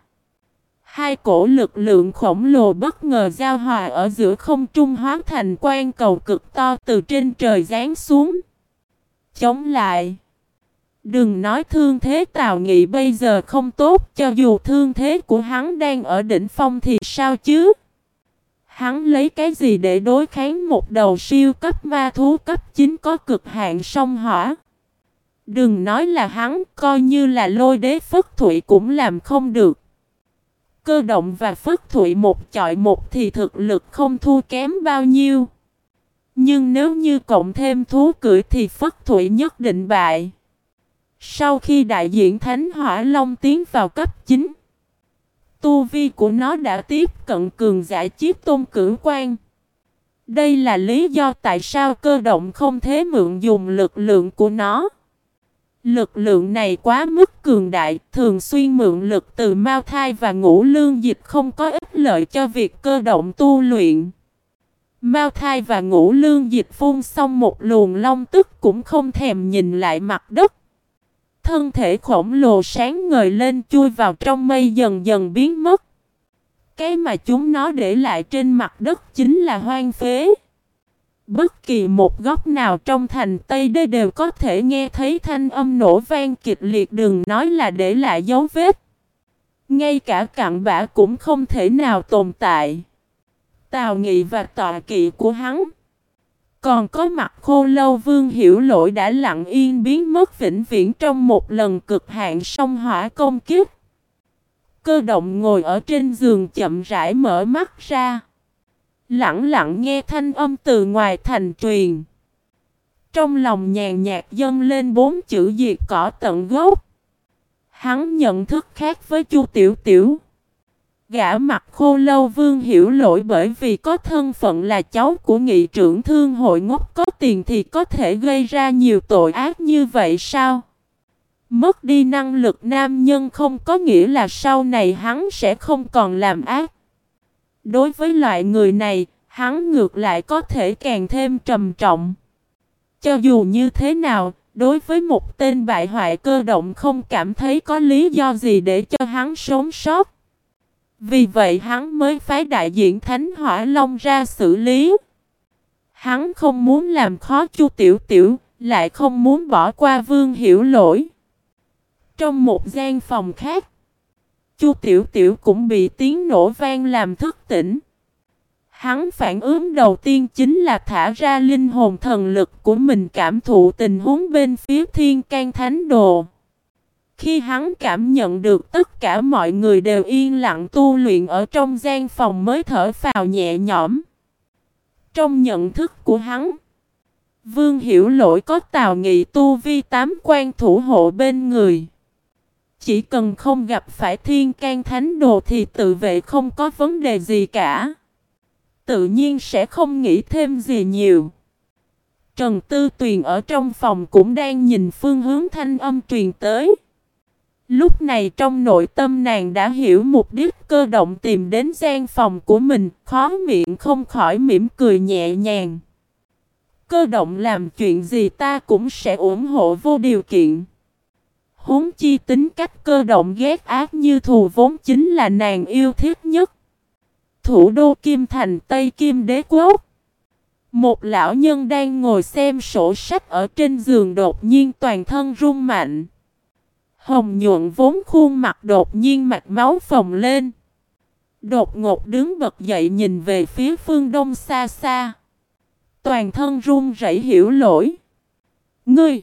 Hai cổ lực lượng khổng lồ bất ngờ giao hòa ở giữa không trung hóa thành quan cầu cực to từ trên trời giáng xuống. Chống lại. Đừng nói thương thế Tào Nghị bây giờ không tốt, cho dù thương thế của hắn đang ở đỉnh phong thì sao chứ? Hắn lấy cái gì để đối kháng một đầu siêu cấp ma thú cấp 9 có cực hạn sông hỏa? Đừng nói là hắn, coi như là lôi đế phất thủy cũng làm không được. Cơ động và phất thủy một chọi một thì thực lực không thua kém bao nhiêu. Nhưng nếu như cộng thêm thú cưỡi thì phất thủy nhất định bại. Sau khi đại diện Thánh Hỏa Long tiến vào cấp 9, tu vi của nó đã tiếp cận cường giả chiếc tôn cử quan. Đây là lý do tại sao cơ động không thế mượn dùng lực lượng của nó. Lực lượng này quá mức cường đại, thường xuyên mượn lực từ mao thai và ngũ lương dịch không có ích lợi cho việc cơ động tu luyện. Mao thai và ngũ lương dịch phun xong một luồng long tức cũng không thèm nhìn lại mặt đất. Thân thể khổng lồ sáng ngời lên chui vào trong mây dần dần biến mất. Cái mà chúng nó để lại trên mặt đất chính là hoang phế. Bất kỳ một góc nào trong thành Tây Đê đều có thể nghe thấy thanh âm nổ vang kịch liệt đừng nói là để lại dấu vết. Ngay cả cặn bã cũng không thể nào tồn tại. Tào nghị và tọa kỵ của hắn. Còn có mặt khô lâu vương hiểu lỗi đã lặng yên biến mất vĩnh viễn trong một lần cực hạn sông hỏa công kiếp. Cơ động ngồi ở trên giường chậm rãi mở mắt ra. Lặng lặng nghe thanh âm từ ngoài thành truyền. Trong lòng nhàn nhạt dâng lên bốn chữ diệt cỏ tận gốc. Hắn nhận thức khác với Chu Tiểu Tiểu. Gã mặt khô lâu vương hiểu lỗi bởi vì có thân phận là cháu của nghị trưởng thương hội ngốc có tiền thì có thể gây ra nhiều tội ác như vậy sao? Mất đi năng lực nam nhân không có nghĩa là sau này hắn sẽ không còn làm ác. Đối với loại người này, hắn ngược lại có thể càng thêm trầm trọng. Cho dù như thế nào, đối với một tên bại hoại cơ động không cảm thấy có lý do gì để cho hắn sống sót. Vì vậy hắn mới phái đại diện Thánh Hỏa Long ra xử lý. Hắn không muốn làm khó Chu Tiểu Tiểu, lại không muốn bỏ qua Vương Hiểu Lỗi. Trong một gian phòng khác, Chu Tiểu Tiểu cũng bị tiếng nổ vang làm thức tỉnh. Hắn phản ứng đầu tiên chính là thả ra linh hồn thần lực của mình cảm thụ tình huống bên phía thiên can thánh đồ. Khi hắn cảm nhận được tất cả mọi người đều yên lặng tu luyện ở trong gian phòng mới thở phào nhẹ nhõm. Trong nhận thức của hắn, Vương Hiểu Lỗi có tào nghị tu vi tám quan thủ hộ bên người. Chỉ cần không gặp phải thiên can thánh đồ thì tự vệ không có vấn đề gì cả. Tự nhiên sẽ không nghĩ thêm gì nhiều. Trần Tư Tuyền ở trong phòng cũng đang nhìn phương hướng thanh âm truyền tới. Lúc này trong nội tâm nàng đã hiểu mục đích cơ động tìm đến gian phòng của mình, khó miệng không khỏi mỉm cười nhẹ nhàng. Cơ động làm chuyện gì ta cũng sẽ ủng hộ vô điều kiện. Huống chi tính cách cơ động ghét ác như thù vốn chính là nàng yêu thích nhất. Thủ đô Kim Thành Tây Kim Đế Quốc Một lão nhân đang ngồi xem sổ sách ở trên giường đột nhiên toàn thân run mạnh. Hồng nhuận vốn khuôn mặt đột nhiên mạch máu phồng lên. Đột ngột đứng bật dậy nhìn về phía phương đông xa xa. Toàn thân run rẩy hiểu lỗi. Ngươi!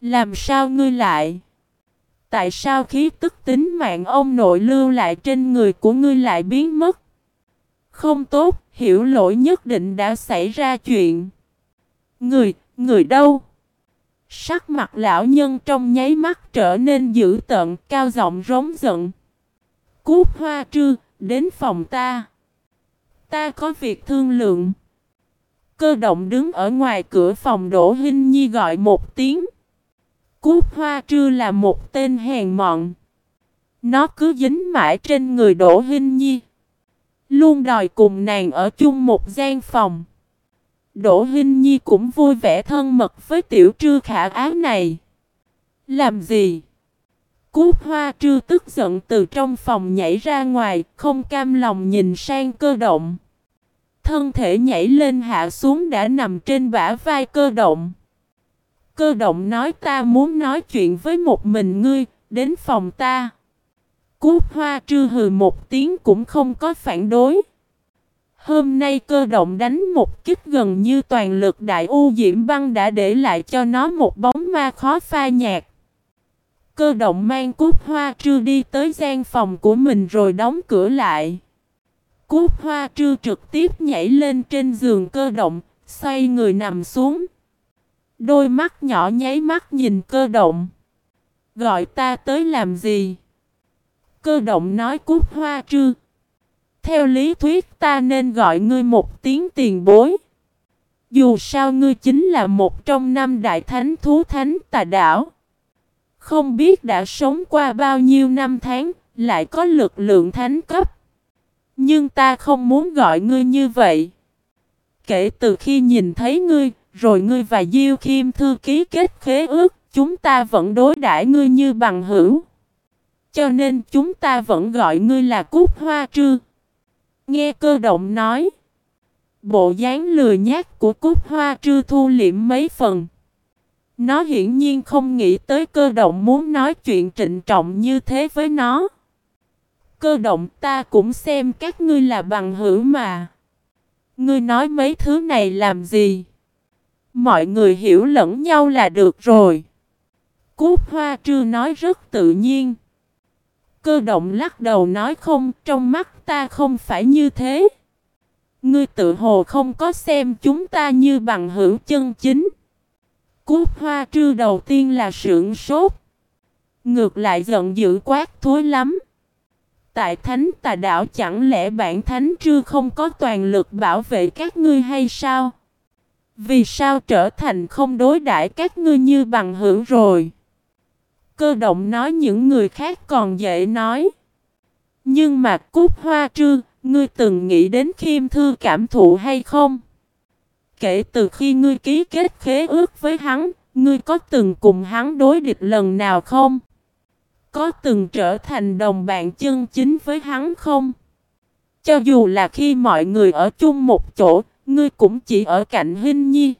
Làm sao ngươi lại? Tại sao khí tức tính mạng ông nội lưu lại trên người của ngươi lại biến mất? Không tốt, hiểu lỗi nhất định đã xảy ra chuyện. Người, người đâu? Sắc mặt lão nhân trong nháy mắt trở nên dữ tợn, cao giọng rống giận. Cút hoa trư, đến phòng ta. Ta có việc thương lượng. Cơ động đứng ở ngoài cửa phòng Đỗ Hinh Nhi gọi một tiếng. Cút hoa trư là một tên hèn mọn. Nó cứ dính mãi trên người Đỗ Hinh Nhi. Luôn đòi cùng nàng ở chung một gian phòng. Đỗ Hinh Nhi cũng vui vẻ thân mật với tiểu trư khả ái này. Làm gì? Cúp hoa trư tức giận từ trong phòng nhảy ra ngoài, không cam lòng nhìn sang cơ động. Thân thể nhảy lên hạ xuống đã nằm trên bả vai cơ động. Cơ động nói ta muốn nói chuyện với một mình ngươi, đến phòng ta. Cúp hoa trư hừ một tiếng cũng không có phản đối. Hôm nay cơ động đánh một kích gần như toàn lực đại u diễm băng đã để lại cho nó một bóng ma khó pha nhạt. Cơ động mang cút hoa trư đi tới gian phòng của mình rồi đóng cửa lại. Cút hoa trư trực tiếp nhảy lên trên giường cơ động, xoay người nằm xuống. Đôi mắt nhỏ nháy mắt nhìn cơ động. Gọi ta tới làm gì? Cơ động nói cút hoa trư. Theo lý thuyết ta nên gọi ngươi một tiếng tiền bối. Dù sao ngươi chính là một trong năm đại thánh thú thánh tà đảo. Không biết đã sống qua bao nhiêu năm tháng, lại có lực lượng thánh cấp. Nhưng ta không muốn gọi ngươi như vậy. Kể từ khi nhìn thấy ngươi, rồi ngươi và Diêu Khiêm thư ký kết khế ước, chúng ta vẫn đối đãi ngươi như bằng hữu. Cho nên chúng ta vẫn gọi ngươi là Cúc Hoa Trư. Nghe cơ động nói. Bộ dáng lười nhát của Cúc Hoa Trư thu liệm mấy phần. Nó hiển nhiên không nghĩ tới cơ động muốn nói chuyện trịnh trọng như thế với nó. Cơ động ta cũng xem các ngươi là bằng hữu mà. Ngươi nói mấy thứ này làm gì? Mọi người hiểu lẫn nhau là được rồi. Cúc Hoa Trư nói rất tự nhiên. Cơ động lắc đầu nói không, trong mắt ta không phải như thế. Ngươi tự hồ không có xem chúng ta như bằng hữu chân chính. cúp hoa trư đầu tiên là sưởng sốt. Ngược lại giận dữ quát thối lắm. Tại thánh tà đảo chẳng lẽ bản thánh trư không có toàn lực bảo vệ các ngươi hay sao? Vì sao trở thành không đối đãi các ngươi như bằng hữu rồi? Cơ động nói những người khác còn dễ nói. Nhưng mà cúc hoa trư, ngươi từng nghĩ đến khiêm thư cảm thụ hay không? Kể từ khi ngươi ký kết khế ước với hắn, ngươi có từng cùng hắn đối địch lần nào không? Có từng trở thành đồng bạn chân chính với hắn không? Cho dù là khi mọi người ở chung một chỗ, ngươi cũng chỉ ở cạnh Hinh Nhi.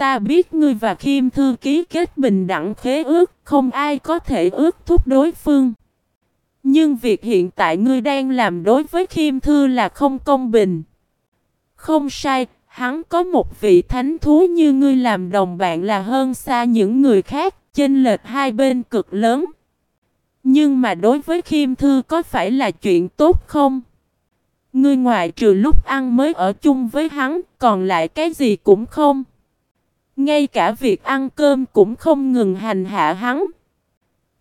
Ta biết ngươi và Kim Thư ký kết bình đẳng khế ước, không ai có thể ước thúc đối phương. Nhưng việc hiện tại ngươi đang làm đối với Kim Thư là không công bình. Không sai, hắn có một vị thánh thú như ngươi làm đồng bạn là hơn xa những người khác, chênh lệch hai bên cực lớn. Nhưng mà đối với Kim Thư có phải là chuyện tốt không? Ngươi ngoại trừ lúc ăn mới ở chung với hắn, còn lại cái gì cũng không. Ngay cả việc ăn cơm cũng không ngừng hành hạ hắn.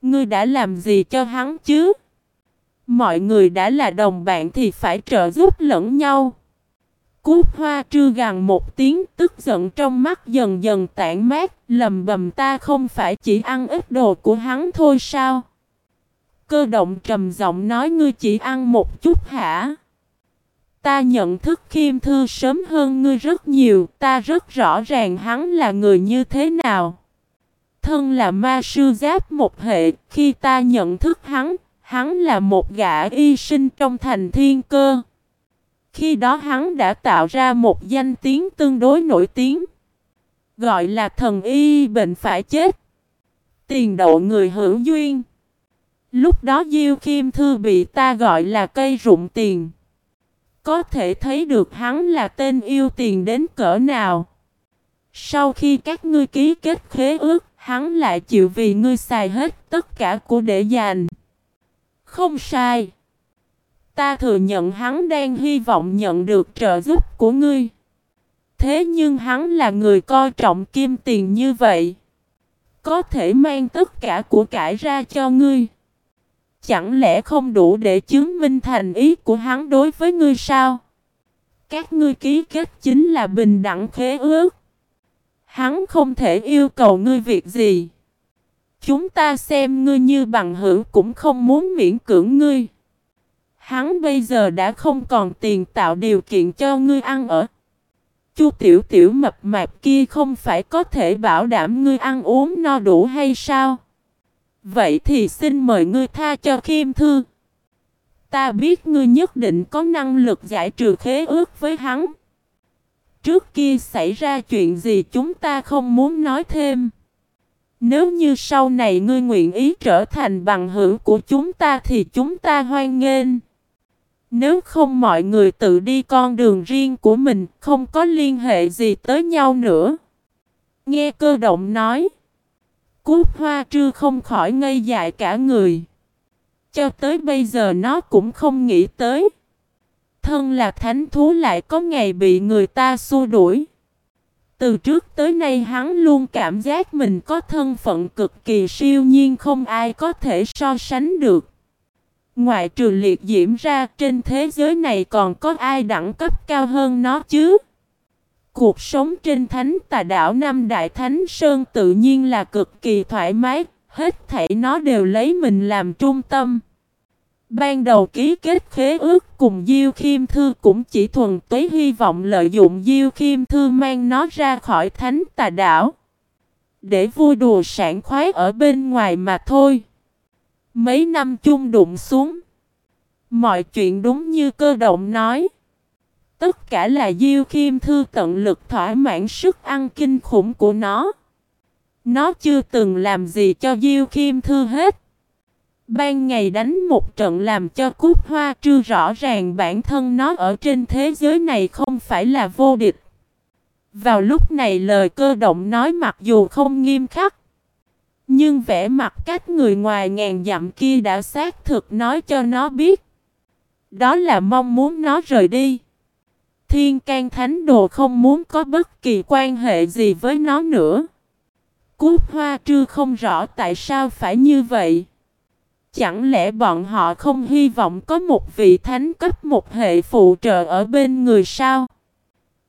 Ngươi đã làm gì cho hắn chứ? Mọi người đã là đồng bạn thì phải trợ giúp lẫn nhau. Cút hoa trư gằn một tiếng tức giận trong mắt dần dần tản mát, lầm bầm ta không phải chỉ ăn ít đồ của hắn thôi sao? Cơ động trầm giọng nói ngươi chỉ ăn một chút hả? Ta nhận thức Kim thư sớm hơn ngươi rất nhiều, ta rất rõ ràng hắn là người như thế nào. Thân là ma sư giáp một hệ, khi ta nhận thức hắn, hắn là một gã y sinh trong thành thiên cơ. Khi đó hắn đã tạo ra một danh tiếng tương đối nổi tiếng. Gọi là thần y bệnh phải chết. Tiền độ người hữu duyên. Lúc đó Diêu Kim Thư bị ta gọi là cây rụng tiền. Có thể thấy được hắn là tên yêu tiền đến cỡ nào. Sau khi các ngươi ký kết khế ước, hắn lại chịu vì ngươi xài hết tất cả của để dành. Không sai. Ta thừa nhận hắn đang hy vọng nhận được trợ giúp của ngươi. Thế nhưng hắn là người coi trọng kim tiền như vậy. Có thể mang tất cả của cải ra cho ngươi. Chẳng lẽ không đủ để chứng minh thành ý của hắn đối với ngươi sao? Các ngươi ký kết chính là bình đẳng khế ước. Hắn không thể yêu cầu ngươi việc gì. Chúng ta xem ngươi như bằng hữu cũng không muốn miễn cưỡng ngươi. Hắn bây giờ đã không còn tiền tạo điều kiện cho ngươi ăn ở. Chu tiểu tiểu mập mạp kia không phải có thể bảo đảm ngươi ăn uống no đủ hay sao? Vậy thì xin mời ngươi tha cho Khiêm Thư. Ta biết ngươi nhất định có năng lực giải trừ khế ước với hắn. Trước kia xảy ra chuyện gì chúng ta không muốn nói thêm. Nếu như sau này ngươi nguyện ý trở thành bằng hữu của chúng ta thì chúng ta hoan nghênh. Nếu không mọi người tự đi con đường riêng của mình, không có liên hệ gì tới nhau nữa. Nghe cơ động nói. Cút hoa trư không khỏi ngây dại cả người. Cho tới bây giờ nó cũng không nghĩ tới. Thân là thánh thú lại có ngày bị người ta xua đuổi. Từ trước tới nay hắn luôn cảm giác mình có thân phận cực kỳ siêu nhiên không ai có thể so sánh được. Ngoại trừ liệt diễm ra trên thế giới này còn có ai đẳng cấp cao hơn nó chứ? Cuộc sống trên thánh tà đảo Năm Đại Thánh Sơn tự nhiên là cực kỳ thoải mái, hết thảy nó đều lấy mình làm trung tâm. Ban đầu ký kết khế ước cùng Diêu Khiêm Thư cũng chỉ thuần túy hy vọng lợi dụng Diêu Khiêm Thư mang nó ra khỏi thánh tà đảo. Để vui đùa sảng khoái ở bên ngoài mà thôi. Mấy năm chung đụng xuống. Mọi chuyện đúng như cơ động nói. Tất cả là Diêu Khiêm Thư tận lực thỏa mãn sức ăn kinh khủng của nó. Nó chưa từng làm gì cho Diêu Khiêm Thư hết. Ban ngày đánh một trận làm cho Cúc hoa trư rõ ràng bản thân nó ở trên thế giới này không phải là vô địch. Vào lúc này lời cơ động nói mặc dù không nghiêm khắc. Nhưng vẻ mặt cách người ngoài ngàn dặm kia đã xác thực nói cho nó biết. Đó là mong muốn nó rời đi. Thiên can thánh đồ không muốn có bất kỳ quan hệ gì với nó nữa. Cút hoa trư không rõ tại sao phải như vậy. Chẳng lẽ bọn họ không hy vọng có một vị thánh cấp một hệ phụ trợ ở bên người sao?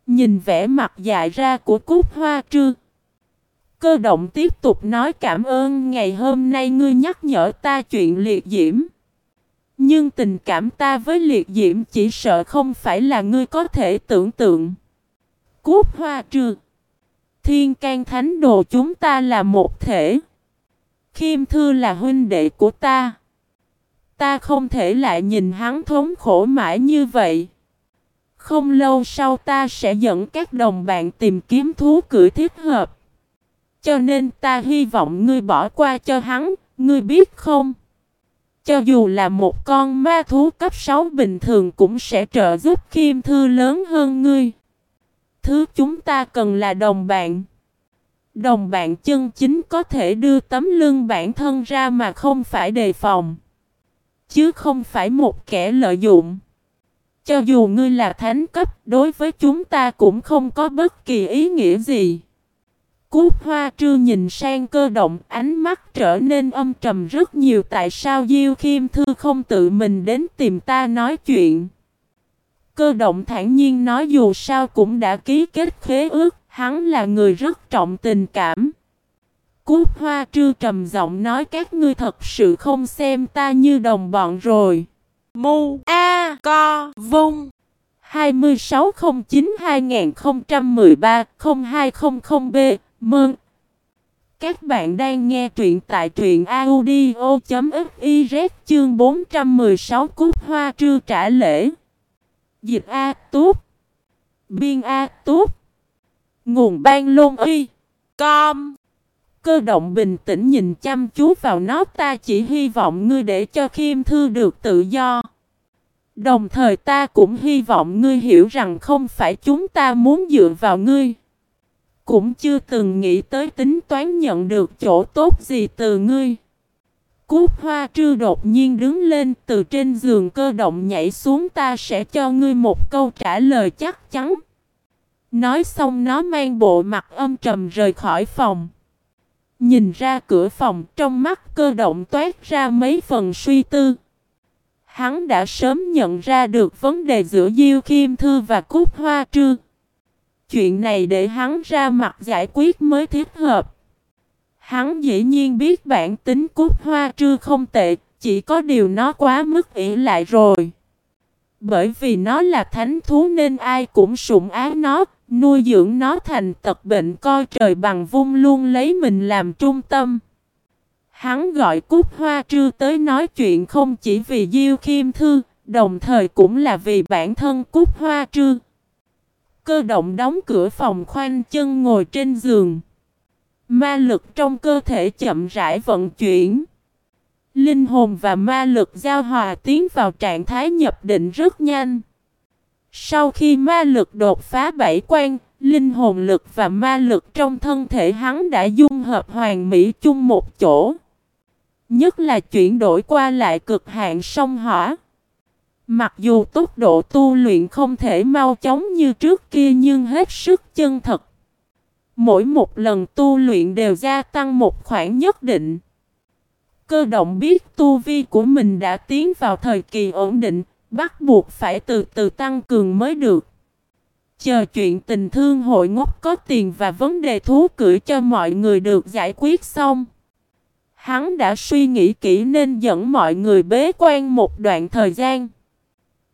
Nhìn vẻ mặt dại ra của cút hoa trư. Cơ động tiếp tục nói cảm ơn ngày hôm nay ngươi nhắc nhở ta chuyện liệt diễm. Nhưng tình cảm ta với liệt diễm chỉ sợ không phải là ngươi có thể tưởng tượng. Cút hoa trừ. Thiên can thánh đồ chúng ta là một thể. Khiêm thư là huynh đệ của ta. Ta không thể lại nhìn hắn thống khổ mãi như vậy. Không lâu sau ta sẽ dẫn các đồng bạn tìm kiếm thú cưỡi thích hợp. Cho nên ta hy vọng ngươi bỏ qua cho hắn, ngươi biết không? Cho dù là một con ma thú cấp 6 bình thường cũng sẽ trợ giúp Kim Thư lớn hơn ngươi. Thứ chúng ta cần là đồng bạn. Đồng bạn chân chính có thể đưa tấm lưng bản thân ra mà không phải đề phòng. Chứ không phải một kẻ lợi dụng. Cho dù ngươi là thánh cấp, đối với chúng ta cũng không có bất kỳ ý nghĩa gì. Cúc hoa trư nhìn sang cơ động, ánh mắt trở nên âm trầm rất nhiều. Tại sao Diêu Khiêm Thư không tự mình đến tìm ta nói chuyện? Cơ động thản nhiên nói dù sao cũng đã ký kết khế ước, hắn là người rất trọng tình cảm. Cúc hoa trư trầm giọng nói các ngươi thật sự không xem ta như đồng bọn rồi. Mu A Co Vung 2609-2013-0200B Mừng! Các bạn đang nghe truyện tại truyện audio.fiz chương 416 Cúc Hoa Trư trả lễ. Dịch A Túp Biên A Túp Nguồn ban lôn uy Com Cơ động bình tĩnh nhìn chăm chú vào nó, ta chỉ hy vọng ngươi để cho Khiêm Thư được tự do. Đồng thời ta cũng hy vọng ngươi hiểu rằng không phải chúng ta muốn dựa vào ngươi. Cũng chưa từng nghĩ tới tính toán nhận được chỗ tốt gì từ ngươi. Cúc hoa trư đột nhiên đứng lên, từ trên giường cơ động nhảy xuống, ta sẽ cho ngươi một câu trả lời chắc chắn. Nói xong, nó mang bộ mặt âm trầm rời khỏi phòng. Nhìn ra cửa phòng, trong mắt cơ động toát ra mấy phần suy tư. Hắn đã sớm nhận ra được vấn đề giữa Diêu kim Thư và Cúc Hoa Trư. Chuyện này để hắn ra mặt giải quyết mới thích hợp. Hắn dĩ nhiên biết bản tính Cúc Hoa Trư không tệ, chỉ có điều nó quá mức ỷ lại rồi. Bởi vì nó là thánh thú nên ai cũng sủng ái nó, nuôi dưỡng nó thành tật bệnh coi trời bằng vung luôn lấy mình làm trung tâm. Hắn gọi Cúc Hoa Trư tới nói chuyện không chỉ vì Diêu Khiêm Thư, đồng thời cũng là vì bản thân Cúc Hoa Trư. Cơ động đóng cửa phòng khoanh chân ngồi trên giường. Ma lực trong cơ thể chậm rãi vận chuyển. Linh hồn và ma lực giao hòa tiến vào trạng thái nhập định rất nhanh. Sau khi ma lực đột phá bảy quan, linh hồn lực và ma lực trong thân thể hắn đã dung hợp hoàn mỹ chung một chỗ. Nhất là chuyển đổi qua lại cực hạn sông hỏa. Mặc dù tốc độ tu luyện không thể mau chóng như trước kia nhưng hết sức chân thật. Mỗi một lần tu luyện đều gia tăng một khoảng nhất định. Cơ động biết tu vi của mình đã tiến vào thời kỳ ổn định, bắt buộc phải từ từ tăng cường mới được. Chờ chuyện tình thương hội ngốc có tiền và vấn đề thú cưỡi cho mọi người được giải quyết xong. Hắn đã suy nghĩ kỹ nên dẫn mọi người bế quan một đoạn thời gian.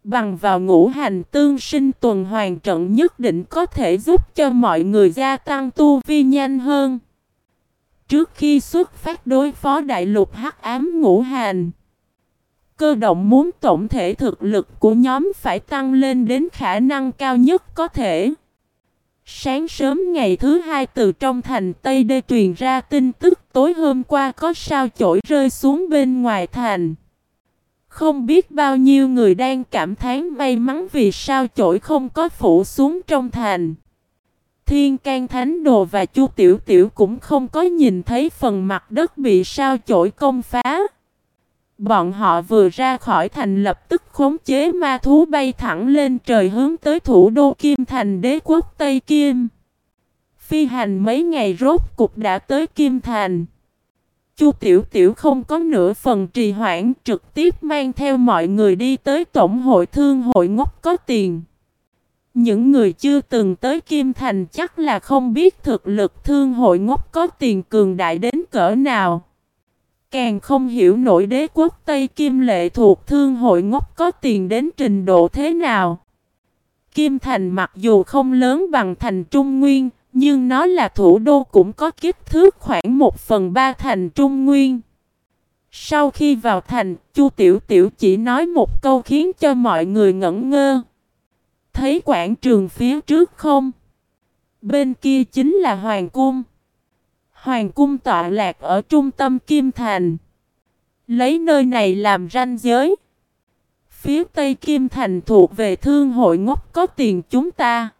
Bằng vào ngũ hành tương sinh tuần hoàn trận nhất định có thể giúp cho mọi người gia tăng tu vi nhanh hơn. Trước khi xuất phát đối phó đại lục hắc ám ngũ hành, cơ động muốn tổng thể thực lực của nhóm phải tăng lên đến khả năng cao nhất có thể. Sáng sớm ngày thứ hai từ trong thành Tây Đê truyền ra tin tức tối hôm qua có sao chổi rơi xuống bên ngoài thành. Không biết bao nhiêu người đang cảm thán may mắn vì sao chổi không có phủ xuống trong thành. Thiên can thánh đồ và chu tiểu tiểu cũng không có nhìn thấy phần mặt đất bị sao chổi công phá. Bọn họ vừa ra khỏi thành lập tức khống chế ma thú bay thẳng lên trời hướng tới thủ đô Kim Thành đế quốc Tây Kim. Phi hành mấy ngày rốt cục đã tới Kim Thành. Chu Tiểu Tiểu không có nửa phần trì hoãn trực tiếp mang theo mọi người đi tới Tổng hội Thương hội ngốc có tiền. Những người chưa từng tới Kim Thành chắc là không biết thực lực thương hội ngốc có tiền cường đại đến cỡ nào. Càng không hiểu nổi đế quốc Tây Kim lệ thuộc thương hội ngốc có tiền đến trình độ thế nào. Kim Thành mặc dù không lớn bằng thành Trung Nguyên, nhưng nó là thủ đô cũng có kích thước khoảng một phần ba thành Trung Nguyên. Sau khi vào thành, Chu Tiểu Tiểu chỉ nói một câu khiến cho mọi người ngẩn ngơ. thấy quảng trường phía trước không? Bên kia chính là Hoàng Cung. Hoàng Cung tọa lạc ở trung tâm Kim Thành. Lấy nơi này làm ranh giới. Phía Tây Kim Thành thuộc về thương hội ngốc có tiền chúng ta.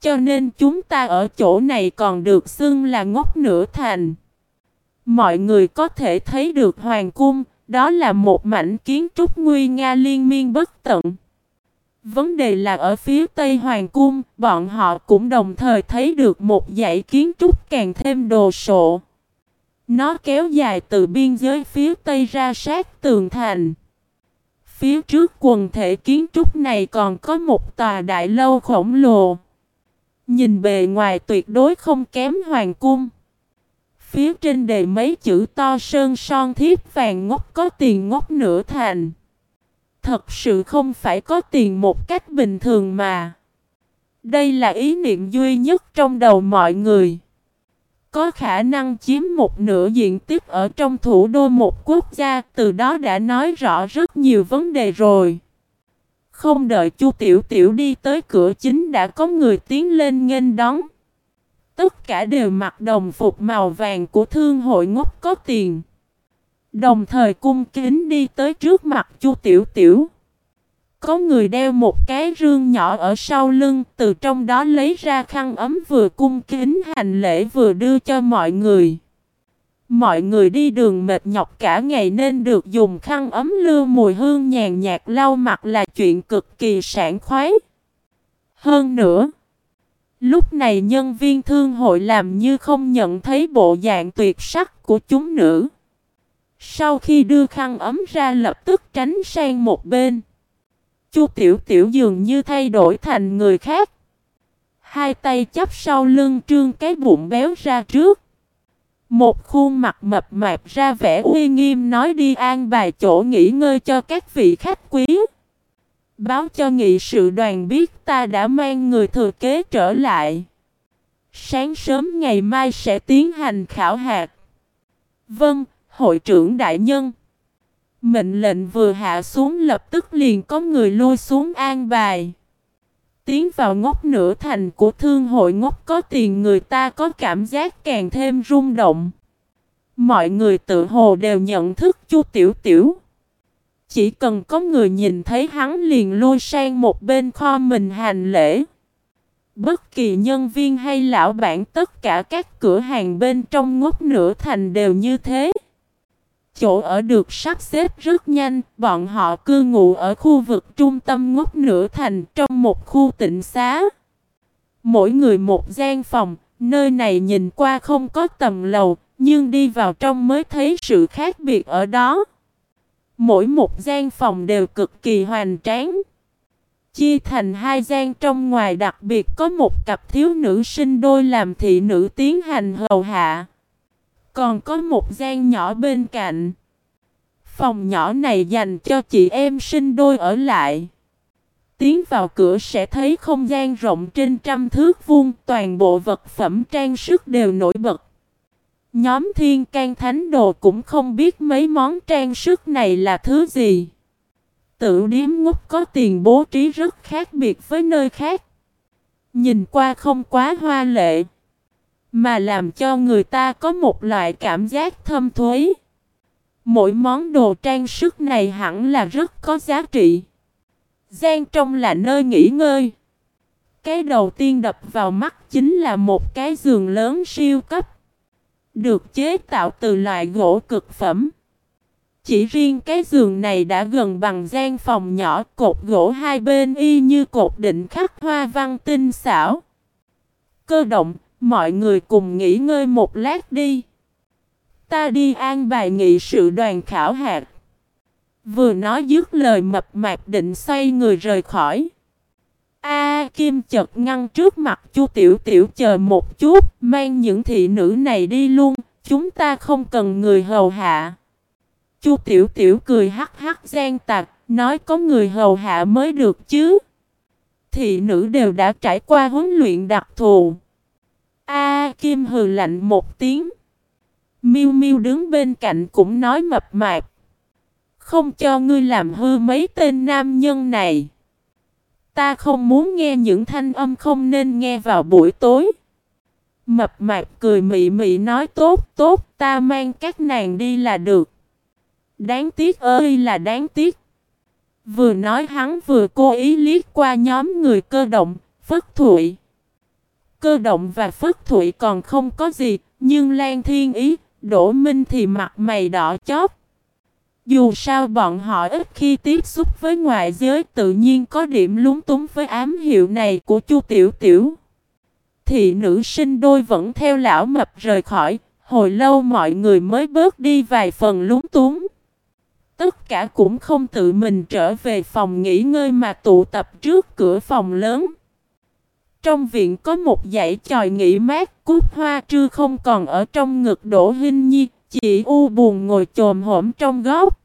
Cho nên chúng ta ở chỗ này còn được xưng là ngốc nửa thành. Mọi người có thể thấy được Hoàng Cung, đó là một mảnh kiến trúc nguy nga liên miên bất tận. Vấn đề là ở phía Tây Hoàng Cung, bọn họ cũng đồng thời thấy được một dãy kiến trúc càng thêm đồ sộ. Nó kéo dài từ biên giới phía Tây ra sát tường thành. Phía trước quần thể kiến trúc này còn có một tòa đại lâu khổng lồ. Nhìn bề ngoài tuyệt đối không kém hoàng cung. Phía trên đề mấy chữ to sơn son thiếp vàng ngốc có tiền ngốc nửa thành. Thật sự không phải có tiền một cách bình thường mà. Đây là ý niệm duy nhất trong đầu mọi người. Có khả năng chiếm một nửa diện tích ở trong thủ đô một quốc gia, từ đó đã nói rõ rất nhiều vấn đề rồi. Không đợi Chu Tiểu Tiểu đi tới cửa chính đã có người tiến lên nghênh đón. Tất cả đều mặc đồng phục màu vàng của thương hội ngốc có tiền. Đồng thời cung kính đi tới trước mặt Chu Tiểu Tiểu. Có người đeo một cái rương nhỏ ở sau lưng, từ trong đó lấy ra khăn ấm vừa cung kính hành lễ vừa đưa cho mọi người. Mọi người đi đường mệt nhọc cả ngày nên được dùng khăn ấm lưu mùi hương nhàn nhạt lau mặt là chuyện cực kỳ sảng khoái. Hơn nữa, lúc này nhân viên thương hội làm như không nhận thấy bộ dạng tuyệt sắc của chúng nữ. Sau khi đưa khăn ấm ra lập tức tránh sang một bên. Chu Tiểu Tiểu dường như thay đổi thành người khác. Hai tay chắp sau lưng trương cái bụng béo ra trước. Một khuôn mặt mập mạp ra vẻ uy nghiêm nói đi an bài chỗ nghỉ ngơi cho các vị khách quý. Báo cho nghị sự đoàn biết ta đã mang người thừa kế trở lại. Sáng sớm ngày mai sẽ tiến hành khảo hạt. Vâng, hội trưởng đại nhân. Mệnh lệnh vừa hạ xuống lập tức liền có người lôi xuống an bài. Tiến vào ngốc nửa thành của thương hội ngốc có tiền người ta có cảm giác càng thêm rung động. Mọi người tự hồ đều nhận thức chu tiểu tiểu. Chỉ cần có người nhìn thấy hắn liền lôi sang một bên kho mình hành lễ. Bất kỳ nhân viên hay lão bản, tất cả các cửa hàng bên trong ngốc nửa thành đều như thế chỗ ở được sắp xếp rất nhanh, bọn họ cư ngụ ở khu vực trung tâm ngốc nửa thành trong một khu tịnh xá. Mỗi người một gian phòng, nơi này nhìn qua không có tầng lầu, nhưng đi vào trong mới thấy sự khác biệt ở đó. Mỗi một gian phòng đều cực kỳ hoành tráng. Chia thành hai gian trong ngoài đặc biệt có một cặp thiếu nữ sinh đôi làm thị nữ tiến hành hầu hạ. Còn có một gian nhỏ bên cạnh. Phòng nhỏ này dành cho chị em sinh đôi ở lại. Tiến vào cửa sẽ thấy không gian rộng trên trăm thước vuông, toàn bộ vật phẩm trang sức đều nổi bật. Nhóm thiên can thánh đồ cũng không biết mấy món trang sức này là thứ gì. Tự điếm ngốc có tiền bố trí rất khác biệt với nơi khác. Nhìn qua không quá hoa lệ. Mà làm cho người ta có một loại cảm giác thâm thuế. Mỗi món đồ trang sức này hẳn là rất có giá trị. Giang trong là nơi nghỉ ngơi. Cái đầu tiên đập vào mắt chính là một cái giường lớn siêu cấp. Được chế tạo từ loại gỗ cực phẩm. Chỉ riêng cái giường này đã gần bằng gian phòng nhỏ cột gỗ hai bên y như cột định khắc hoa văn tinh xảo. Cơ động, mọi người cùng nghỉ ngơi một lát đi. Ta đi an bài nghị sự đoàn khảo hạt. Vừa nói dứt lời mập mạp định xoay người rời khỏi. A Kim chợt ngăn trước mặt Chu Tiểu Tiểu chờ một chút, mang những thị nữ này đi luôn, chúng ta không cần người hầu hạ. Chu Tiểu Tiểu cười hắc hắc gian tạc, nói có người hầu hạ mới được chứ. Thị nữ đều đã trải qua huấn luyện đặc thù. A Kim hừ lạnh một tiếng. Miu Miu đứng bên cạnh cũng nói mập mạp. Không cho ngươi làm hư mấy tên nam nhân này. Ta không muốn nghe những thanh âm không nên nghe vào buổi tối. Mập mạp cười mị mị nói tốt tốt ta mang các nàng đi là được. Đáng tiếc ơi là đáng tiếc. Vừa nói hắn vừa cố ý liếc qua nhóm người cơ động, phất thụy. Cơ động và phất thụy còn không có gì, nhưng Lan Thiên Ý, Đỗ Minh thì mặt mày đỏ chót Dù sao bọn họ ít khi tiếp xúc với ngoại giới tự nhiên có điểm lúng túng với ám hiệu này của Chu Tiểu Tiểu. Thị nữ sinh đôi vẫn theo lão mập rời khỏi, hồi lâu mọi người mới bớt đi vài phần lúng túng. Tất cả cũng không tự mình trở về phòng nghỉ ngơi mà tụ tập trước cửa phòng lớn. Trong viện có một dãy chòi nghỉ mát, cút hoa trư không còn ở trong ngực đổ hình nhi, chị u buồn ngồi chồm hổm trong góc.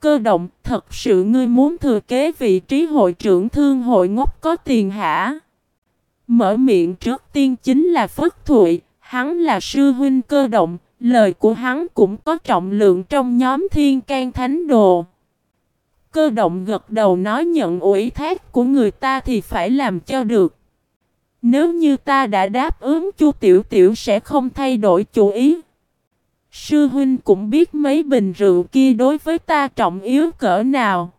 Cơ động, thật sự ngươi muốn thừa kế vị trí hội trưởng thương hội ngốc có tiền hả? Mở miệng trước tiên chính là Phất Thụy, hắn là sư huynh cơ động, lời của hắn cũng có trọng lượng trong nhóm thiên can thánh đồ. Cơ động gật đầu nói nhận ủy thác của người ta thì phải làm cho được. Nếu như ta đã đáp ứng, chu tiểu tiểu sẽ không thay đổi chủ ý. Sư huynh cũng biết mấy bình rượu kia đối với ta trọng yếu cỡ nào.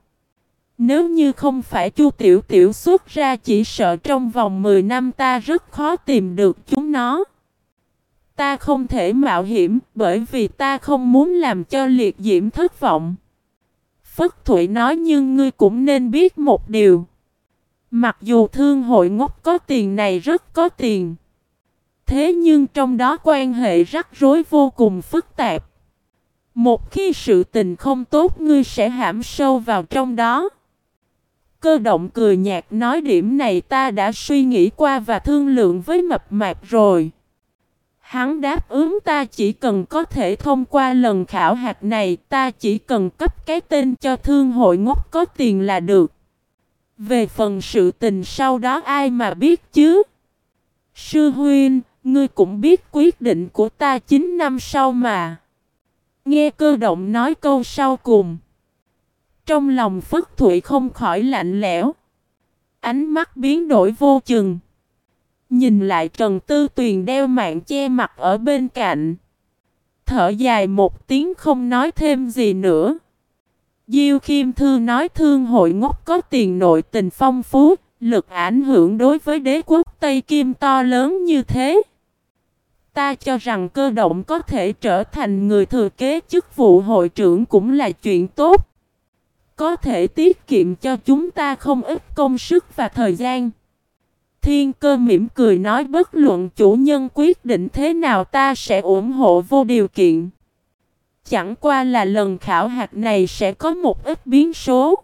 Nếu như không phải chu tiểu tiểu xuất ra chỉ sợ trong vòng 10 năm ta rất khó tìm được chúng nó. Ta không thể mạo hiểm, bởi vì ta không muốn làm cho liệt diễm thất vọng. Phất Thụy nói nhưng ngươi cũng nên biết một điều. Mặc dù thương hội ngốc có tiền này rất có tiền. Thế nhưng trong đó quan hệ rắc rối vô cùng phức tạp. Một khi sự tình không tốt, ngươi sẽ hãm sâu vào trong đó. Cơ động cười nhạt nói điểm này ta đã suy nghĩ qua và thương lượng với mập mạp rồi. Hắn đáp ứng ta chỉ cần có thể thông qua lần khảo hạt này, ta chỉ cần cấp cái tên cho thương hội ngốc có tiền là được. Về phần sự tình sau đó ai mà biết chứ? Sư huynh, ngươi cũng biết quyết định của ta 9 năm sau mà. Nghe cơ động nói câu sau cùng. Trong lòng Phất Thụy không khỏi lạnh lẽo. Ánh mắt biến đổi vô chừng. Nhìn lại Trần Tư Tuyền đeo mạng che mặt ở bên cạnh. Thở dài một tiếng không nói thêm gì nữa. Diêu Khiêm Thư nói thương hội ngốc có tiền nội tình phong phú, lực ảnh hưởng đối với đế quốc Tây Kim to lớn như thế. Ta cho rằng cơ động có thể trở thành người thừa kế chức vụ hội trưởng cũng là chuyện tốt. Có thể tiết kiệm cho chúng ta không ít công sức và thời gian. Thiên cơ mỉm cười nói bất luận chủ nhân quyết định thế nào ta sẽ ủng hộ vô điều kiện. Chẳng qua là lần khảo hạt này sẽ có một ít biến số.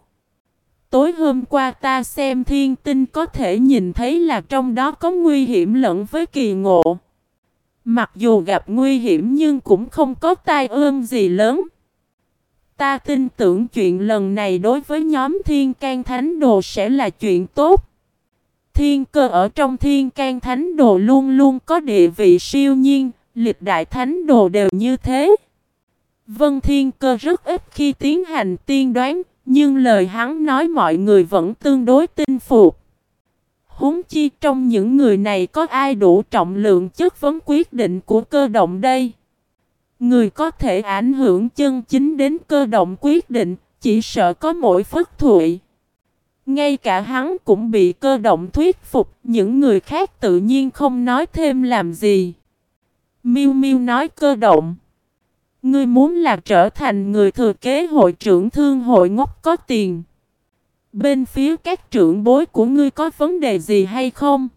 Tối hôm qua ta xem thiên tinh có thể nhìn thấy là trong đó có nguy hiểm lẫn với kỳ ngộ. Mặc dù gặp nguy hiểm nhưng cũng không có tai ương gì lớn. Ta tin tưởng chuyện lần này đối với nhóm thiên can thánh đồ sẽ là chuyện tốt. Thiên cơ ở trong thiên can thánh đồ luôn luôn có địa vị siêu nhiên, lịch đại thánh đồ đều như thế. Vân Thiên Cơ rất ít khi tiến hành tiên đoán, nhưng lời hắn nói mọi người vẫn tương đối tin phục. Huống chi trong những người này có ai đủ trọng lượng chất vấn quyết định của cơ động đây? Người có thể ảnh hưởng chân chính đến cơ động quyết định, chỉ sợ có mỗi phất thụy. Ngay cả hắn cũng bị cơ động thuyết phục, những người khác tự nhiên không nói thêm làm gì. Miu Miu nói cơ động. Ngươi muốn là trở thành người thừa kế hội trưởng thương hội ngốc có tiền. Bên phía các trưởng bối của ngươi có vấn đề gì hay không?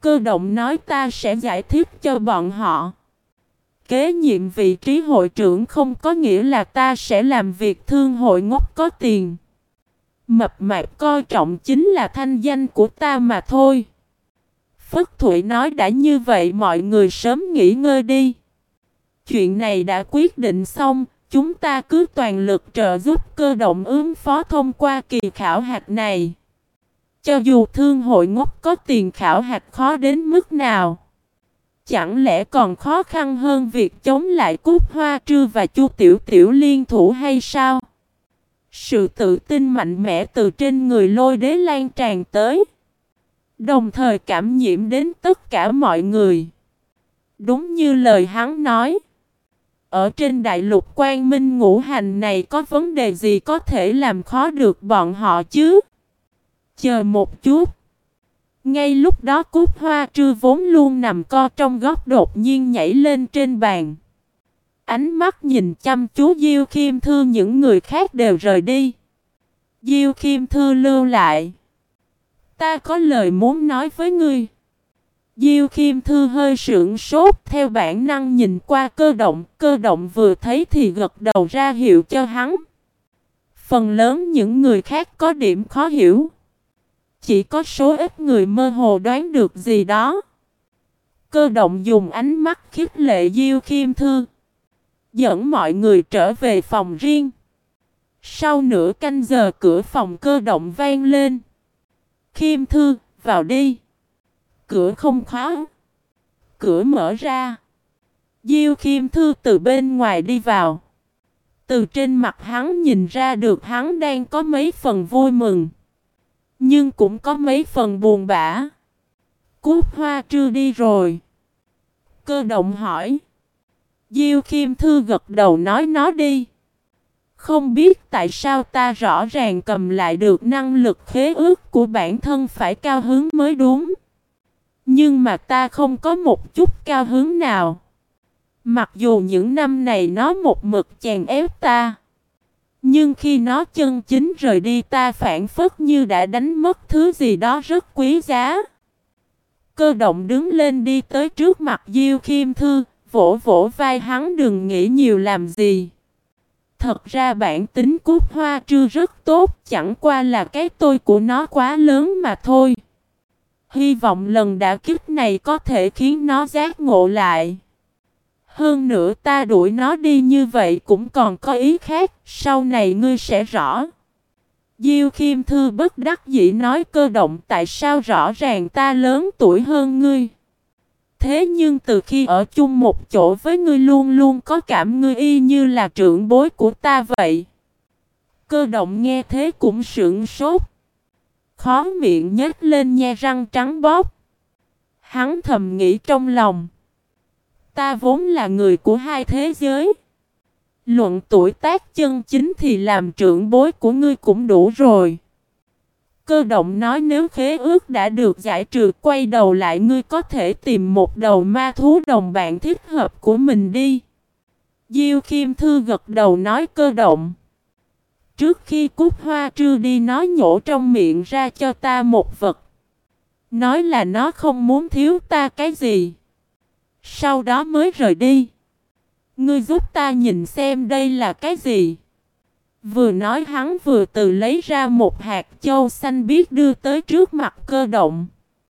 Cơ động nói ta sẽ giải thích cho bọn họ. Kế nhiệm vị trí hội trưởng không có nghĩa là ta sẽ làm việc thương hội ngốc có tiền. Mập mạp coi trọng chính là thanh danh của ta mà thôi. Phất Thụy nói đã như vậy, mọi người sớm nghỉ ngơi đi. Chuyện này đã quyết định xong, chúng ta cứ toàn lực trợ giúp cơ động ứng phó thông qua kỳ khảo hạt này. Cho dù thương hội ngốc có tiền khảo hạt khó đến mức nào. Chẳng lẽ còn khó khăn hơn việc chống lại cúc hoa trư và chu tiểu tiểu liên thủ hay sao? Sự tự tin mạnh mẽ từ trên người lôi đế lan tràn tới. Đồng thời cảm nhiễm đến tất cả mọi người. Đúng như lời hắn nói. Ở trên đại lục quang minh ngũ hành này có vấn đề gì có thể làm khó được bọn họ chứ? Chờ một chút. Ngay lúc đó cúc hoa trư vốn luôn nằm co trong góc đột nhiên nhảy lên trên bàn. Ánh mắt nhìn chăm chú Diêu Khiêm Thư, những người khác đều rời đi. Diêu Khiêm Thư lưu lại. Ta có lời muốn nói với ngươi. Diêu Khiêm Thư hơi sưởng sốt theo bản năng nhìn qua cơ động. Cơ động vừa thấy thì gật đầu ra hiệu cho hắn. Phần lớn những người khác có điểm khó hiểu. Chỉ có số ít người mơ hồ đoán được gì đó. Cơ động dùng ánh mắt khiếp lệ Diêu Khiêm Thư. Dẫn mọi người trở về phòng riêng. Sau nửa canh giờ cửa phòng cơ động vang lên. Khiêm Thư, vào đi. Cửa không khóa. Cửa mở ra. Diêu Khiêm Thư từ bên ngoài đi vào. Từ trên mặt hắn nhìn ra được hắn đang có mấy phần vui mừng. Nhưng cũng có mấy phần buồn bã. Cút hoa trưa đi rồi. Cơ động hỏi. Diêu Khiêm Thư gật đầu nói nó đi. Không biết tại sao ta rõ ràng cầm lại được năng lực khế ước của bản thân phải cao hứng mới đúng. Nhưng mà ta không có một chút cao hướng nào. Mặc dù những năm này nó một mực chèn ép ta. Nhưng khi nó chân chính rời đi ta phản phất như đã đánh mất thứ gì đó rất quý giá. Cơ động đứng lên đi tới trước mặt Diêu Khiêm Thư, vỗ vỗ vai hắn đừng nghĩ nhiều làm gì. Thật ra bản tính cút hoa trư rất tốt, chẳng qua là cái tôi của nó quá lớn mà thôi. Hy vọng lần đã kích này có thể khiến nó giác ngộ lại. Hơn nữa ta đuổi nó đi như vậy cũng còn có ý khác, sau này ngươi sẽ rõ. Diêu Khiêm Thư bất đắc dĩ nói cơ động tại sao rõ ràng ta lớn tuổi hơn ngươi. Thế nhưng từ khi ở chung một chỗ với ngươi luôn luôn có cảm ngươi y như là trưởng bối của ta vậy. Cơ động nghe thế cũng sững sốt. Khó miệng nhếch lên nhe răng trắng bóp. Hắn thầm nghĩ trong lòng. Ta vốn là người của hai thế giới. Luận tuổi tác chân chính thì làm trưởng bối của ngươi cũng đủ rồi. Cơ động nói nếu khế ước đã được giải trừ, quay đầu lại ngươi có thể tìm một đầu ma thú đồng bạn thích hợp của mình đi. Diêu kim Thư gật đầu nói cơ động. Trước khi cút hoa trưa đi nó nhổ trong miệng ra cho ta một vật. Nói là nó không muốn thiếu ta cái gì. Sau đó mới rời đi. Ngươi giúp ta nhìn xem đây là cái gì. Vừa nói hắn vừa từ lấy ra một hạt châu xanh biết đưa tới trước mặt cơ động.